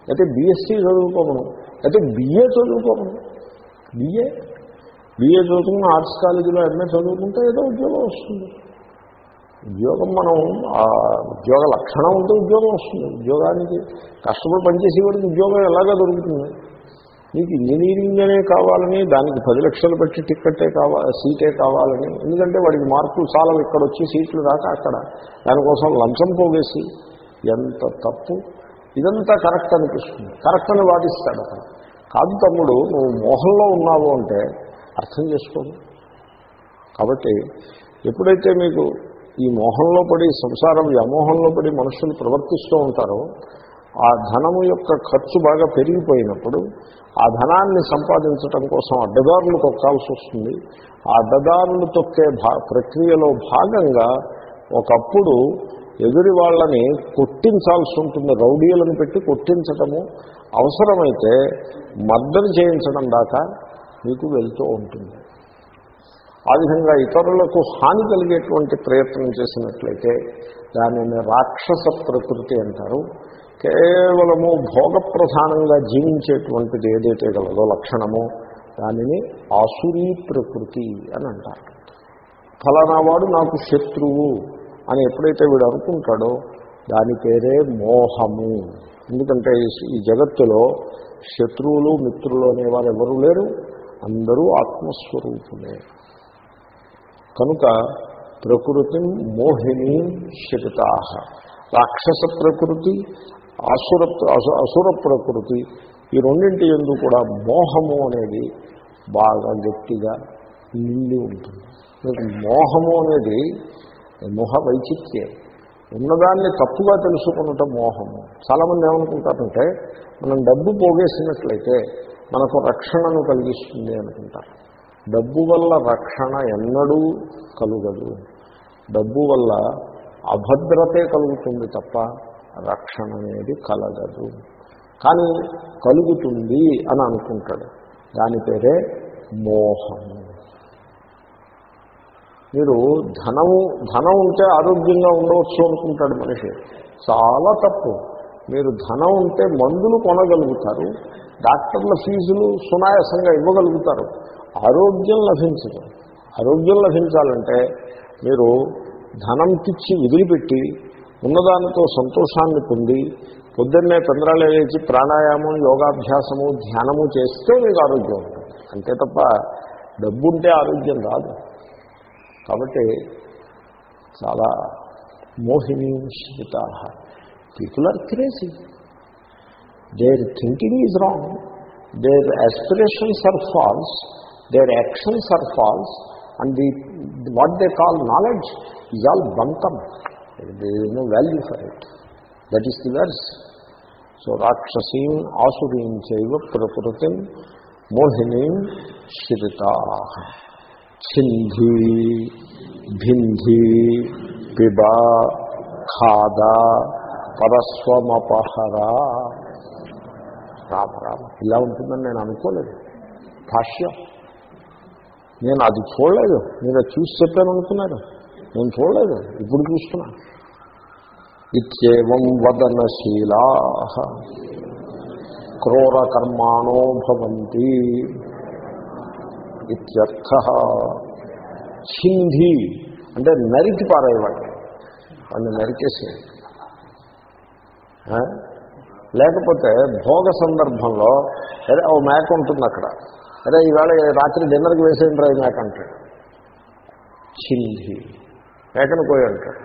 అయితే బీఎస్సీ చదువుకోమను. అయితే బిఏ చదువుకోమను. బిఏ? బీఏ చదువుకున్న ఆర్ట్స్ కాలేజీలో ఎంఏ చదువుకుంటే ఏదో ఉద్యోగం వస్తుంది. ఉద్యోగం మనం ఆ ఉద్యోగ లక్షణం ఉంటే ఉద్యోగం వస్తుంది. ఉద్యోగానికి కష్టపడి పనిచేసేవాడికి ఉద్యోగం ఎలాగా దొరుకుతుంది? నీకు ఇంజనీరింగ్ అనే కావాలని దానికి పది లక్షలు పెట్టి టిక్కెట్టే కావాలి సీటే కావాలని ఎందుకంటే వాడికి మార్కులు చాలా ఇక్కడ వచ్చి సీట్లు రాక అక్కడ. దానికోసం లంచం పోవేసి ఎంత తప్పు. ఇదంతా కరెక్ట్ అనిపిస్తుంది. కరెక్ట్ అని వాదిస్తాడు అక్కడ కాదు తమ్ముడు నువ్వు మోహంలో ఉన్నావు అంటే అర్థం చేసుకోండి. కాబట్టి ఎప్పుడైతే మీకు ఈ మోహంలో పడి సంసారం వ్యామోహంలో పడి మనుషులు ప్రవర్తిస్తూ ఉంటారో ఆ ధనము యొక్క ఖర్చు బాగా పెరిగిపోయినప్పుడు ఆ ధనాన్ని సంపాదించడం కోసం అడ్డదారులు తొక్కాల్సి వస్తుంది. ఆ అడ్డదారులు తొక్కే భా ప్రక్రియలో భాగంగా ఒకప్పుడు ఎదురి వాళ్ళని కొట్టించాల్సి ఉంటుంది. రౌడీలను పెట్టి కొట్టించటము అవసరమైతే మర్దన చేయించడం దాకా మీకు వెళ్తూ ఉంటుంది. ఆ విధంగా ఇతరులకు హాని కలిగేటువంటి ప్రయత్నం చేసినట్లయితే దానిని రాక్షస ప్రకృతి అంటారు. కేవలము భోగప్రధానంగా జీవించేటువంటిది ఏదైతే గలదో లక్షణమో దానిని ఆసురీ ప్రకృతి అని అంటారు. ఫలానా వాడు నాకు శత్రువు అని ఎప్పుడైతే వీడు అనుకుంటాడో దాని పేరే మోహము. ఎందుకంటే ఈ జగత్తులో శత్రువులు మిత్రులు అనేవారు ఎవరూ లేరు. అందరూ ఆత్మస్వరూపులే. కనుక ప్రకృతి మోహిని శిరితా. రాక్షస ప్రకృతి అసుర అసుర ప్రకృతి ఈ రెండింటి ఎందు కూడా మోహము అనేది బాగా గట్టిగా నిండి ఉంటుంది. మోహము అనేది మోహ వైచిత్యం ఉన్నదాన్ని తప్పుగా తెలుసుకున్నట మోహము. చాలామంది ఏమనుకుంటారంటే మనం డబ్బు పోగేసినట్లయితే మనకు రక్షణను కలిగిస్తుంది అనుకుంటారు. డబ్బు వల్ల రక్షణ ఎన్నడూ కలుగదు. డబ్బు వల్ల అభద్రతే కలుగుతుంది తప్ప రక్షణ అనేది కలగదు. కానీ కలుగుతుంది అని అనుకుంటాడు. దాని పేరే మోహము మీరు ధనము ధనం ఉంటే ఆరోగ్యంగా ఉండవచ్చు అనుకుంటాడు మనిషి. చాలా తప్పు. మీరు ధనం ఉంటే మందులు కొనగలుగుతారు డాక్టర్ల ఫీజులు సునాయాసంగా ఇవ్వగలుగుతారు. ఆరోగ్యం లభించదు. ఆరోగ్యం లభించాలంటే మీరు ధనం పిచ్చి వదిలిపెట్టి ఉన్నదానితో సంతోషాన్ని పొంది పొద్దున్నే తొందరలే లేచి ప్రాణాయామం యోగాభ్యాసము ధ్యానము చేస్తే మీకు ఆరోగ్యం ఉంటుంది. అంతే తప్ప డబ్బు ఉంటే ఆరోగ్యం రాదు. కాబట్టి చాలా మోహిని శ్రిత people are crazy their thinking is wrong their aspirations are false their actions are false and the what they call knowledge is all bunkum no value for it that is the worse so రాక్షసీం ఆసురీం చైవ ప్రకృతిం మోహినీం శ్రిత ఛింధి భింధి పిబా ఖాదా పరస్వమపహరా. రామ రామ ఇలా ఉంటుందని నేను అనుకోలేదు. భాష్యం. నేను అది చూడలేదు. నేను చూసి చెప్పాను అనుకున్నారు. నేను చూడలేదు. ఇప్పుడు చూస్తున్నా. ఇత్యేవం వదనశీలా. క్రూర కర్మాణో భవంతి. ఇత్యర్థ. సింధి. అంటే నరికి పారేవాడు వాడిని నరికేసేది లేకపోతే భోగ సందర్భంలో అరే ఓ మేక ఉంటుంది అక్కడ. అరే ఈవేళ రాత్రి డిన్నర్కి వేసేయండి రా ఈ మేక అంటాడు. చింది. మేకను కోయి అంటాడు.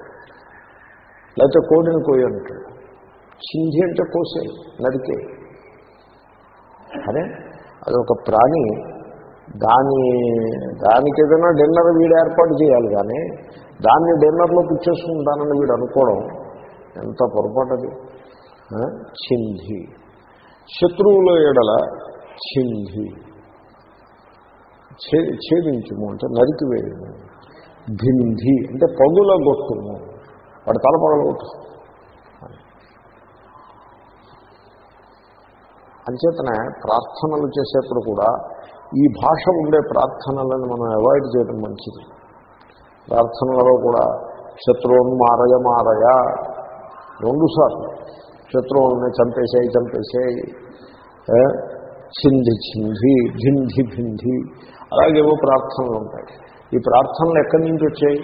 లేకపోతే కోడిని కోయి అంటాడు. చింది అంటే కోసే నరికే. అదే అదొక ప్రాణి. దాని దానికి ఏదైనా డిన్నర్ వీడు ఏర్పాటు చేయాలి కానీ దాన్ని డిన్నర్లో పిచ్చేసుకుంటానని వీడు అనుకోవడం ఎంత పొరపాటు అది చింధి. శత్రువుల ఎడల చింధి. ఛేదించుము అంటే నరికివేయము. భింధి అంటే పగుల గొట్టుము. వాడు తల పగలగొట్టు అంచేతనే ప్రార్థనలు చేసేప్పుడు కూడా ఈ భాష ఉండే ప్రార్థనలను మనం అవాయిడ్ చేయడం మంచిది. ప్రార్థనలలో కూడా శత్రువును మారయ మారయ రెండుసార్లు శత్రువుల్ని చంపేసేయి చంపేసేయి చింధి చింది భింధి భింధి అలాగేవో ప్రార్థనలు ఉంటాయి. ఈ ప్రార్థనలు ఎక్కడి నుంచి వచ్చాయి?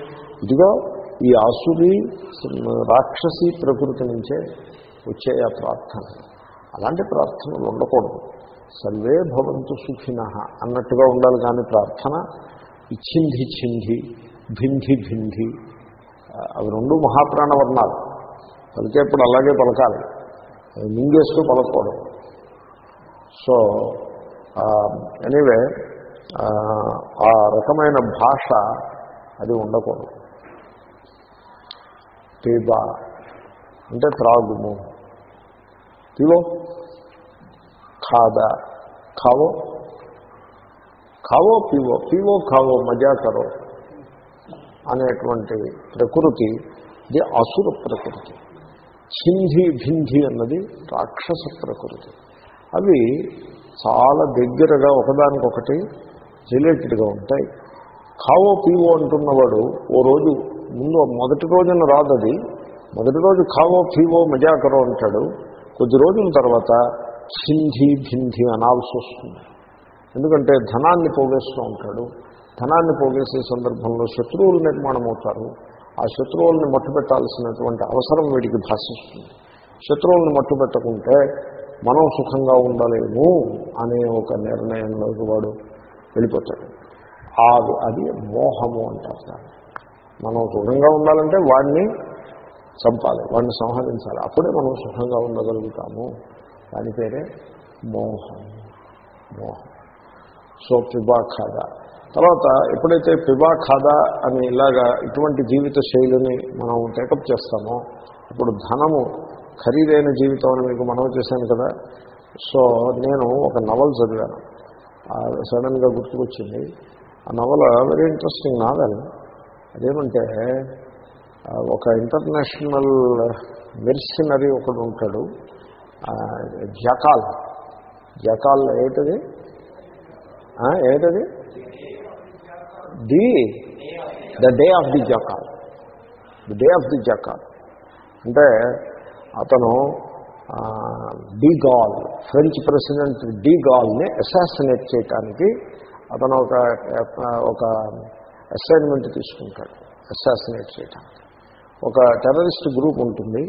ఇదిగో ఈ ఆసురి రాక్షసి ప్రకృతి నుంచే వచ్చాయి ఆ ప్రార్థన అలాంటి ప్రార్థనలు ఉండకూడదు. సర్వే భవంతు సుఖిన అన్నట్టుగా ఉండాలి కానీ ప్రార్థన. ఇచ్చింది చింది భింధి భింధి అవి రెండు మహాప్రాణవర్ణాలు. పలికేప్పుడు అలాగే పలకాలి. మింగేస్తూ పలకపోవడం సో ఎనీవే ఆ రకమైన భాష అది ఉండకూడదు. పీబా అంటే త్రాగుము. పివో ఖాదా. ఖావో? ఖావో పీవో. పీవో ఖావో మజా కరో అనేటువంటి ప్రకృతి ఇది అసుర ప్రకృతి. చింధి భింధి అన్నది రాక్షస ప్రకృతి. అవి చాలా దగ్గరగా ఒకదానికొకటి రిలేటెడ్గా ఉంటాయి. కావో పీవో అంటున్నవాడు ఓ రోజు ముందు మొదటి రోజున రాదు అది మొదటి రోజు కావో పీవో మజాకరో అంటాడు. కొద్ది రోజుల తర్వాత సింధి భింధి అనాల్సి వస్తుంది. ఎందుకంటే ధనాన్ని పోగేస్తూ ఉంటాడు. ధనాన్ని పోగేసే సందర్భంలో శత్రువులు నిర్మాణం అవుతారు ఆ శత్రువుల్ని మట్టుపెట్టాల్సినటువంటి అవసరం వీడికి భాషిస్తుంది. శత్రువుల్ని మట్టుపెట్టకుంటే మనం సుఖంగా ఉండలేము అనే ఒక నిర్ణయంలోకి వాడు వెళ్ళిపోతాడు. ఆ అది మోహము అంటారు దాన్ని. మనం సుఖంగా ఉండాలంటే వాడిని చంపాలి వాడిని సంహరించాలి. అప్పుడే మనం సుఖంగా ఉండగలుగుతాము. దాని పేరే మోహం మోహం. సో పిబా తర్వాత ఎప్పుడైతే పిబా ఖాదా అని ఇలాగా ఇటువంటి జీవిత శైలిని మనం టేకప్ చేస్తామో ఇప్పుడు ధనము ఖరీదైన జీవితం అని మీకు మనం చేశాను కదా. సో నేను ఒక నవల్ చదివాను. సడన్గా గుర్తుకొచ్చింది. ఆ నవల వెరీ ఇంట్రెస్టింగ్ నావెల్ అదేమంటే ఒక ఇంటర్నేషనల్ మెర్సినరీ ఒకడు ఉంటాడు. జకాల్. జకాల్ ఏంటది? ఏటది ఏంటది? The the day of the Jackal the day of the Jackal అంటే అతను ఆ, de Gaulle French president de గాల్ని assassinate చేయటానికి అతను ఒక ఒక అసైన్మెంట్ తీసుకుంటాడు అసాసినేట్ చేయటానికి. ఒక టెర్రరిస్ట్ గ్రూప్ ఉంటుంది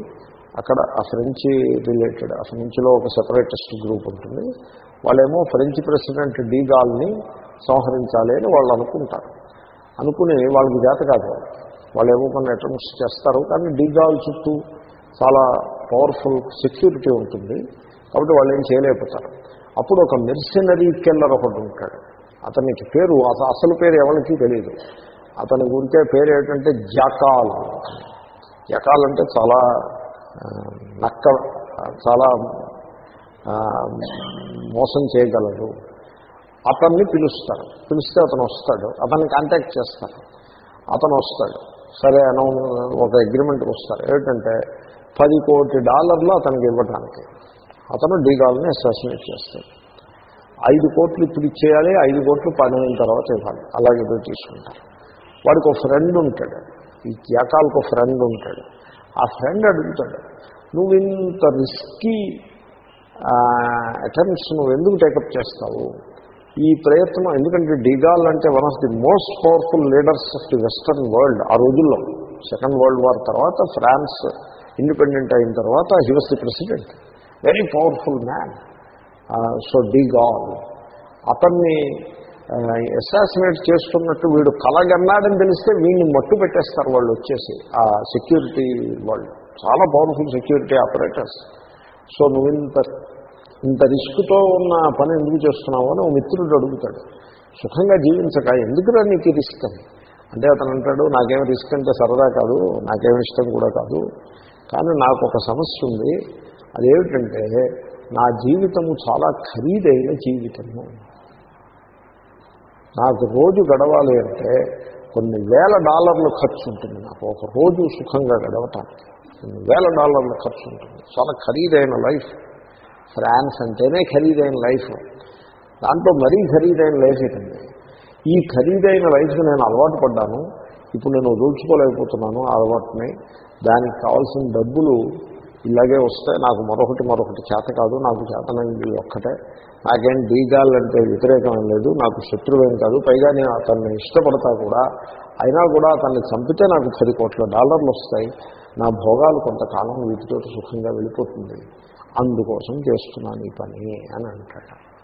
అక్కడ ఆ ఫ్రెంచ్ రిలేటెడ్ ఆ ఫ్రెంచ్లో ఒక సెపరేటిస్ట్ గ్రూప్ ఉంటుంది. వాళ్ళేమో ఫ్రెంచ్ ప్రెసిడెంట్ డి గాల్ని సంహరించాలి అని వాళ్ళు అనుకుంటారు. అనుకుని వాళ్ళకి జాత కాదు. వాళ్ళేమో కొన్ని అటెంప్ట్స్ చేస్తారు. కానీ డిజాల్ చుట్టూ చాలా పవర్ఫుల్ సెక్యూరిటీ ఉంటుంది. కాబట్టి వాళ్ళు ఏం చేయలేకపోతారు. అప్పుడు ఒక మెర్సినరీ కిల్లర్ ఒకటి ఉంటాడు. అతనికి పేరు అసలు పేరు ఎవరికి తెలియదు అతని గురికే పేరు ఏంటంటే జకాల్. జకాల్ అంటే చాలా నక్క చాలా మోసం చేయగలడు. అతన్ని పిలుస్తారు. పిలిస్తే అతను వస్తాడు. అతన్ని కాంటాక్ట్ చేస్తారు. అతను వస్తాడు. సరే అనౌ ఒక అగ్రిమెంట్కి వస్తారు. ఏంటంటే పది కోటి డాలర్లు అతనికి ఇవ్వడానికి అతను డీగాల్ని అసాసినేట్ చేస్తాడు. ఐదు కోట్లు ఇప్పుడు ఇచ్చేయాలి ఐదు కోట్లు పని అయిన తర్వాత ఇవ్వాలి. అలాగే పోయి తీసుకుంటారు. వాడికి ఒక ఫ్రెండ్ ఉంటాడు. ఈ త్యాకాలకు ఒక ఫ్రెండ్ ఉంటాడు. ఆ ఫ్రెండ్ అడుగుతాడు నువ్వు ఇంత రిస్కీ అటెంప్ట్స్ నువ్వు ఎందుకు టేకప్ చేస్తావు? ఈ ప్రయత్నం ఎందుకంటే డిగాల్ అంటే one of the most powerful leaders of the western world ఆ రోజుల్లో. సెకండ్ వరల్డ్ వార్ తర్వాత ఫ్రాన్స్ ఇండిపెండెంట్ అయిన తర్వాత he was the president. Very powerful man so de Gaulle. అతన్ని అసాసినేట్ చేస్తున్నట్టు వీడు కలగన్నాడని తెలిస్తే వీడిని మట్టు పెట్టేస్తారు వాళ్ళు వచ్చేసి ఆ సెక్యూరిటీ వాళ్ళు. చాలా పవర్ఫుల్ సెక్యూరిటీ ఆపరేటర్స్ సో నువ్వు ఇంత ఇంత రిస్క్తో ఉన్న పని ఎందుకు చేస్తున్నావు అని ఓ మిత్రుడు అడుగుతాడు. సుఖంగా జీవించక ఎందుకురా నీకు రిస్క్ అని? అంటే అతను అంటాడు నాకేం రిస్క్ అంటే సరదా కాదు నాకేం ఇష్టం కూడా కాదు. కానీ నాకు ఒక సమస్య ఉంది. అదేమిటంటే నా జీవితము చాలా ఖరీదైన జీవితము. నాకు రోజు గడవాలి అంటే కొన్ని వేల డాలర్లు ఖర్చు ఉంటుంది నాకు. ఒక రోజు సుఖంగా గడవటానికి కొన్ని వేల డాలర్ల ఖర్చు ఉంటుంది. చాలా ఖరీదైన లైఫ్. ఫ్రాన్స్ అంటేనే ఖరీదైన లైఫ్. దాంట్లో మరీ ఖరీదైన లైఫ్ ఏంటండి ఈ ఖరీదైన లైఫ్ నేను అలవాటు పడ్డాను ఇప్పుడు నేను రూల్చుకోలేకపోతున్నాను అలవాటుని దానికి కావాల్సిన డబ్బులు ఇలాగే వస్తే నాకు మరొకటి మరొకటి చేత కాదు నాకు చేతనైంది ఒక్కటే. నాకేం డీగాలంటే వ్యతిరేకం లేదు నాకు శత్రువేం కాదు పైగా నేను అతన్ని ఇష్టపడతా కూడా అయినా కూడా అతన్ని చంపితే నాకు పది కోట్ల డాలర్లు వస్తాయి నా భోగాలు కొంతకాలం వీటితో సుఖంగా వెళ్ళిపోతుంది. అందుకోసం చేస్తున్నాను ఈ పని అని అంటాడు.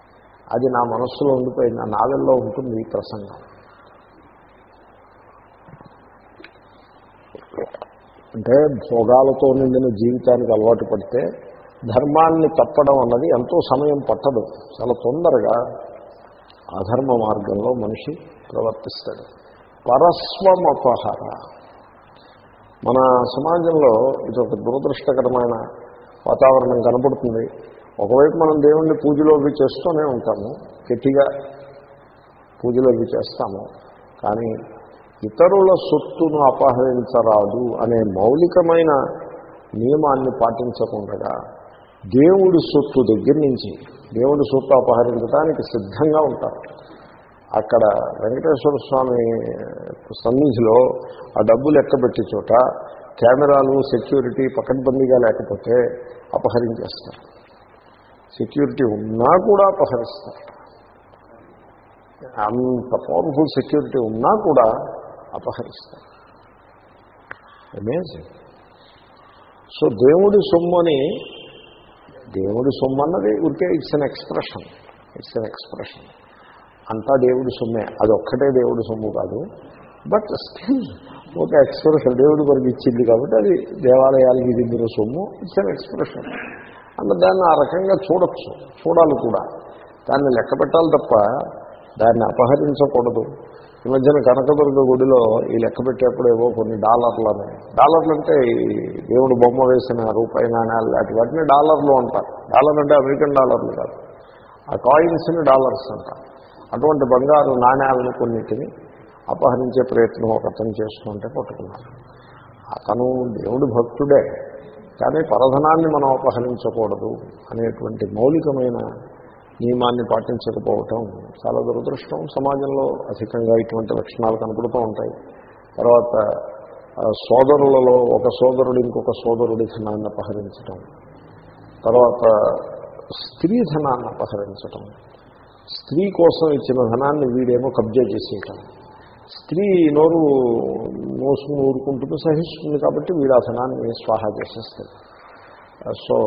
అది నా మనస్సులో ఉండిపోయింది నా నావెల్లో ఉంటుంది ఈ ప్రసంగం. అంటే భోగాలతో నిండిన జీవితానికి అలవాటు పడితే ధర్మాన్ని తప్పడం అన్నది ఎంతో సమయం పట్టదు. చాలా తొందరగా అధర్మ మార్గంలో మనిషి ప్రవర్తిస్తాడు. పరస్వమపహర. మన సమాజంలో ఇది ఒక దురదృష్టకరమైన వాతావరణం కనపడుతుంది. ఒకవైపు మనం దేవుణ్ణి పూజలో అవి చేస్తూనే ఉంటాము. గట్టిగా పూజలు అవి చేస్తాము. కానీ ఇతరుల సొత్తును అపహరించరాదు అనే మౌలికమైన నియమాన్ని పాటించకుండా దేవుడి సొత్తు దగ్గర నుంచి దేవుడి సొత్తు అపహరించడానికి సిద్ధంగా ఉంటారు. అక్కడ వెంకటేశ్వర స్వామి సన్నిధిలో ఆ డబ్బు లెక్క పెట్టి చోట కెమెరాలు సెక్యూరిటీ పకడ్బందీగా లేకపోతే అపహరించేస్తారు. సెక్యూరిటీ ఉన్నా కూడా అపహరిస్తారు. అంత పవర్ఫుల్ సెక్యూరిటీ ఉన్నా కూడా అపహరిస్తారు. అమేజింగ్ సో దేవుడి సొమ్మని దేవుడి సొమ్ము అన్నది ఉంటే it's an expression it's an expression అంతా దేవుడి సొమ్మే. అది ఒక్కటే దేవుడి సొమ్ము కాదు. బట్ స్టిల్ ఒక ఎక్స్ప్రెషన్ దేవుడి కొరకు ఇచ్చింది కాబట్టి అది దేవాలయాలకి ఇది మీరు సొమ్ము ఇట్స్ అన్ ఎక్స్ప్రెషన్ అన్న దాన్ని ఆ రకంగా చూడొచ్చు చూడాలి కూడా. దాన్ని లెక్క పెట్టాలి తప్ప దాన్ని అపహరించకూడదు. ఈ మధ్యన కనకదుర్గ గుడిలో ఈ లెక్క పెట్టేప్పుడు ఏవో కొన్ని డాలర్లని డాలర్లు అంటే ఈ దేవుడు బొమ్మ వేసిన రూపాయి నాణ్యాలు లాంటి వాటిని డాలర్లు అంటారు. డాలర్ అంటే అమెరికన్ డాలర్లు కాదు. ఆ కాయిన్స్ని డాలర్స్ అంటారు. అటువంటి బంగారు నాణ్యాలను కొన్నిటిని అపహరించే ప్రయత్నం ఒక అతను చేస్తుంటే పట్టుకున్నారు. అతను దేవుడి భక్తుడే కానీ పరధనాన్ని మనం అపహరించకూడదు అనేటువంటి మౌలికమైన నియమాన్ని పాటించకపోవటం చాలా దురదృష్టం. సమాజంలో అధికంగా ఇటువంటి లక్షణాలు కనపడుతూ ఉంటాయి. తర్వాత సోదరులలో ఒక సోదరుడు ఇంకొక సోదరుడి ధనాన్ని అపహరించటం. తర్వాత స్త్రీ ధనాన్ని అపహరించటం. స్త్రీ కోసం ఇచ్చిన ధనాన్ని వీడేమో కబ్జా చేసేయటం. స్త్రీ నోరు మోసుకుని ఊరుకుంటుంది సహిస్తుంది కాబట్టి వీడాసనాన్ని స్వాహ చేసేస్తుంది సో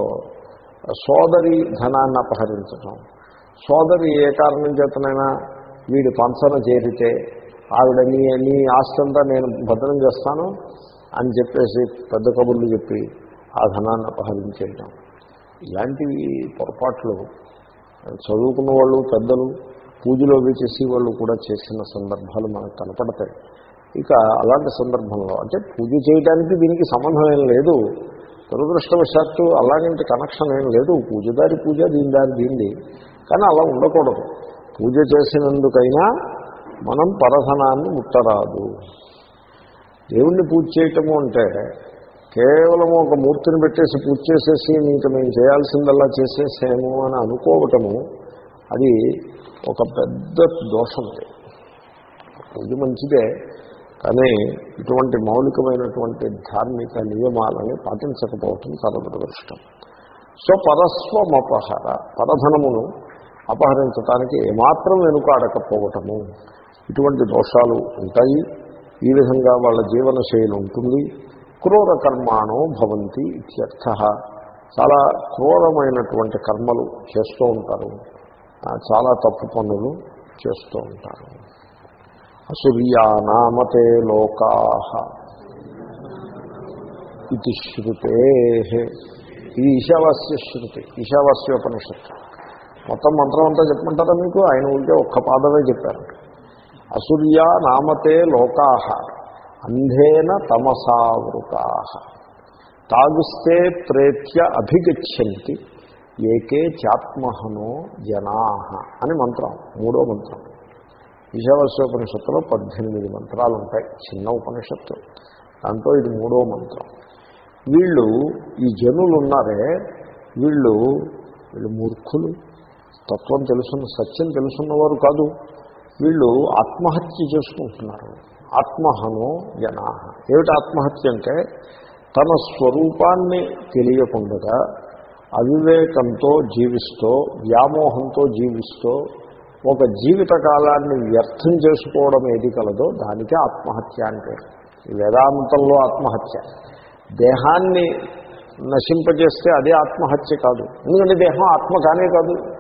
సోదరి ధనాన్ని అపహరించడం సోదరి ఏ కారణం చేతనైనా వీడి పంచన చేరితే ఆవిడ నీ నీ ఆస్తంతా నేను భద్రం చేస్తాను అని చెప్పేసి పెద్ద కబుర్లు చెప్పి ఆ ధనాన్ని అపహరించేయటం. ఇలాంటివి పొరపాట్లు. చదువుకున్న వాళ్ళు పెద్దలు పూజలో అవి చేసి వాళ్ళు కూడా చేసిన సందర్భాలు మనకు కనపడతాయి. ఇక అలాంటి సందర్భంలో అంటే పూజ చేయడానికి దీనికి సంబంధం ఏం లేదు. దురదృష్టవశాత్తు అలాంటి కనెక్షన్ ఏం లేదు. పూజదారి పూజ దీని దారి దీంది కానీ అలా ఉండకూడదు. పూజ చేసినందుకైనా మనం పరధనాన్ని ముట్టరాదు. దేవుణ్ణి పూజ చేయటము అంటే కేవలం ఒక మూర్తిని పెట్టేసి పూజ చేసేసి ఇంకా మేము చేయాల్సిందల్లా చేసేసాము అని అనుకోవటము అది ఒక పెద్ద దోషం అది ఇది మంచిదే కానీ ఇటువంటి మౌలికమైనటువంటి ధార్మిక నియమాలని పాటించకపోవటం చాలా దురదృష్టం. సో పరస్వమపహర పరధనమును అపహరించటానికి ఏమాత్రం వెనుకాడకపోవటము. ఇటువంటి దోషాలు ఉంటాయి. ఈ విధంగా వాళ్ళ జీవన శైలి ఉంటుంది. క్రూర కర్మాణో భవంతి ఇత్యర్థ. చాలా క్రూరమైనటువంటి కర్మలు చేస్తూ ఉంటారు. చాలా తప్పు పనులు చేస్తూ ఉంటారు. అసూర్యానామతే లోకా ఇది శృతే. ఇది ఈశావాస్య శృతి ఈశావాస్యోపనిషత్తు. మొత్తం మంత్రం అంతా చెప్పమంటారా మీకు? ఆయన ఉంటే ఒక్క పాదమే చెప్పారు. అసూర్యా నామతే లోకా అంధేన తమసావృతా తాగుస్తే ప్రేత్య అభిగచ్చంతి. ఏకే చాత్మహనో జనా అని మంత్రం మూడో మంత్రం. ఈశావాస్యోపనిషత్తులో పద్దెనిమిది మంత్రాలు ఉంటాయి చిన్న ఉపనిషత్తు. దాంతో ఇది మూడో మంత్రం. వీళ్ళు ఈ జనులు ఉన్నారే వీళ్ళు వీళ్ళు మూర్ఖులు. తత్వం తెలుసున్న సత్యం తెలుసున్నవారు కాదు. వీళ్ళు ఆత్మహత్య చేసుకుంటున్నారు. ఆత్మహనో జనా. ఏమిటి ఆత్మహత్య అంటే తన స్వరూపాన్ని తెలియకుండా అవివేకంతో జీవిస్తూ వ్యామోహంతో జీవిస్తూ ఒక జీవిత కాలాన్ని వ్యర్థం చేసుకోవడం ఏది కలదో దానికే ఆత్మహత్య అంటే. వేదాంతంలో ఆత్మహత్య. దేహాన్ని నశింపజేస్తే అదే ఆత్మహత్య కాదు. ఎందుకంటే దేహం ఆత్మ కానే కాదు.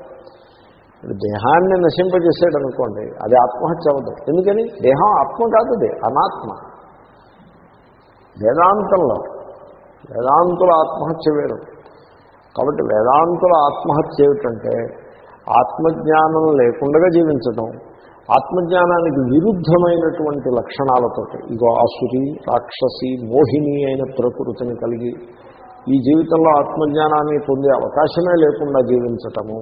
దేహాన్ని నశింపజేసాడు అనుకోండి అది ఆత్మహత్య అవ్వదు. ఎందుకని? దేహం ఆత్మ కాదు అది అనాత్మ. వేదాంతంలో వేదాంతుల ఆత్మహత్య వేరు. కాబట్టి వేదాంతుల ఆత్మహత్య ఏమిటంటే ఆత్మజ్ఞానం లేకుండా జీవించడం ఆత్మజ్ఞానానికి విరుద్ధమైనటువంటి లక్షణాలతోటి ఇగో ఆసురి రాక్షసి మోహిని అయిన ప్రకృతిని కలిగి ఈ జీవితంలో ఆత్మజ్ఞానాన్ని పొందే అవకాశమే లేకుండా జీవించటము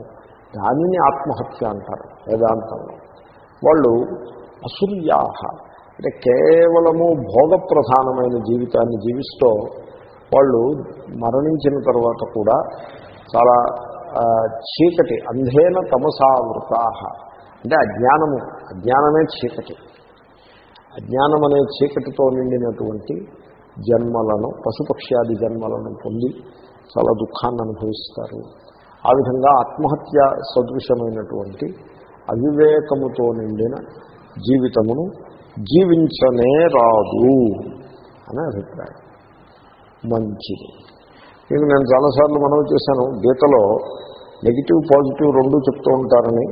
దానిని ఆత్మహత్య అంటారు వేదాంతంలో. వాళ్ళు అసూర్యాహ అంటే కేవలము భోగప్రధానమైన జీవితాన్ని జీవిస్తూ వాళ్ళు మరణించిన తర్వాత కూడా చాలా చీకటి అంధేన తమసావృతాహ అంటే అజ్ఞానము అజ్ఞానమే చీకటి. అజ్ఞానం అనే చీకటితో నిండినటువంటి జన్మలను పశుపక్ష్యాది జన్మలను పొంది చాలా దుఃఖాన్ని అనుభవిస్తారు. ఆ విధంగా ఆత్మహత్య సదృశమైనటువంటి అవివేకముతో నిండిన జీవితమును జీవించనే రాదు అనే అభిప్రాయం. మంచిది. నేను నేను చాలాసార్లు మనవి చేశాను గీతలో నెగిటివ్ పాజిటివ్ రెండు చెప్తూ ఉంటారని.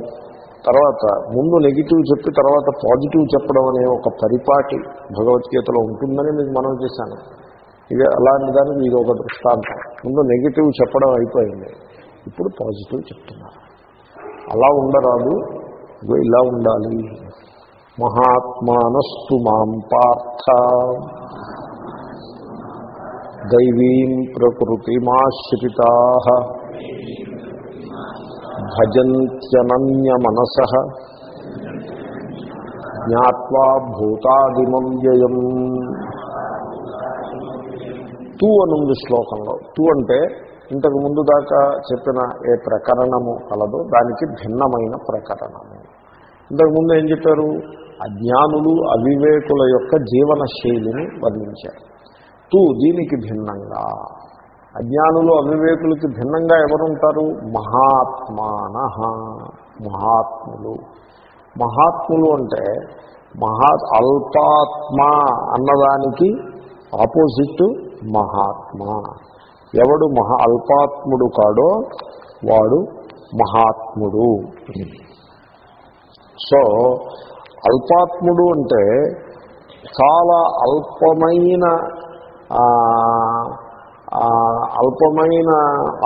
తర్వాత ముందు నెగిటివ్ చెప్పి తర్వాత పాజిటివ్ చెప్పడం అనే ఒక పరిపాటి భగవద్గీతలో ఉంటుందని మీకు మనం చేశాను. ఇది అలాంటి దానికి ఇది ఒక దృష్టాంతం. ముందు నెగిటివ్ చెప్పడం అయిపోయింది. ఇప్పుడు పాజిటివ్ చెప్తున్నారు. అలా ఉండరాదు ఇలా ఉండాలి. మహాత్మానస్తు మాం పార్థ. దైవీం ప్రకృతిమాశ్రితా భజంత్యనన్యమనస జ్ఞావా భూతాదిమం వ్యయం తూ అనుంది శ్లోకంలో. తూ అంటే ఇంతకు ముందు దాకా చెప్పిన ఏ ప్రకరణము కలదో దానికి భిన్నమైన ప్రకరణము. ఇంతకు ముందు ఏం చెప్పారు? అజ్ఞానులు అవివేకుల యొక్క జీవన శైలిని వర్ణించారు. తూ దీనికి భిన్నంగా. అజ్ఞానులు అవివేకులకి భిన్నంగా ఎవరుంటారు? మహాత్మాన. మహాత్ములు. మహాత్ములు అంటే మహా అల్పాత్మ అన్నదానికి ఆపోజిట్ మహాత్మ. ఎవడు మహా అల్పాత్ముడు కాడో వాడు మహాత్ముడు. సో అల్పాత్ముడు అంటే చాలా అల్పమైన అల్పమైన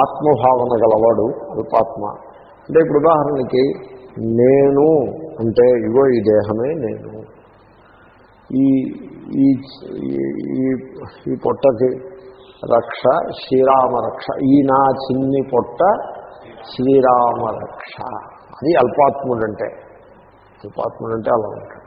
ఆత్మభావన గలవాడు అల్పాత్మ. అంటే ఇప్పుడు ఉదాహరణకి నేను అంటే ఇగో ఈ దేహమే నేను. ఈ ఈ పొట్టకి రక్ష శ్రీరామరక్ష. ఈ నా చిన్ని పొట్ట శ్రీరామరక్ష. అది అల్పాత్ముడంటే. అంటే అలా ఉంటాడు.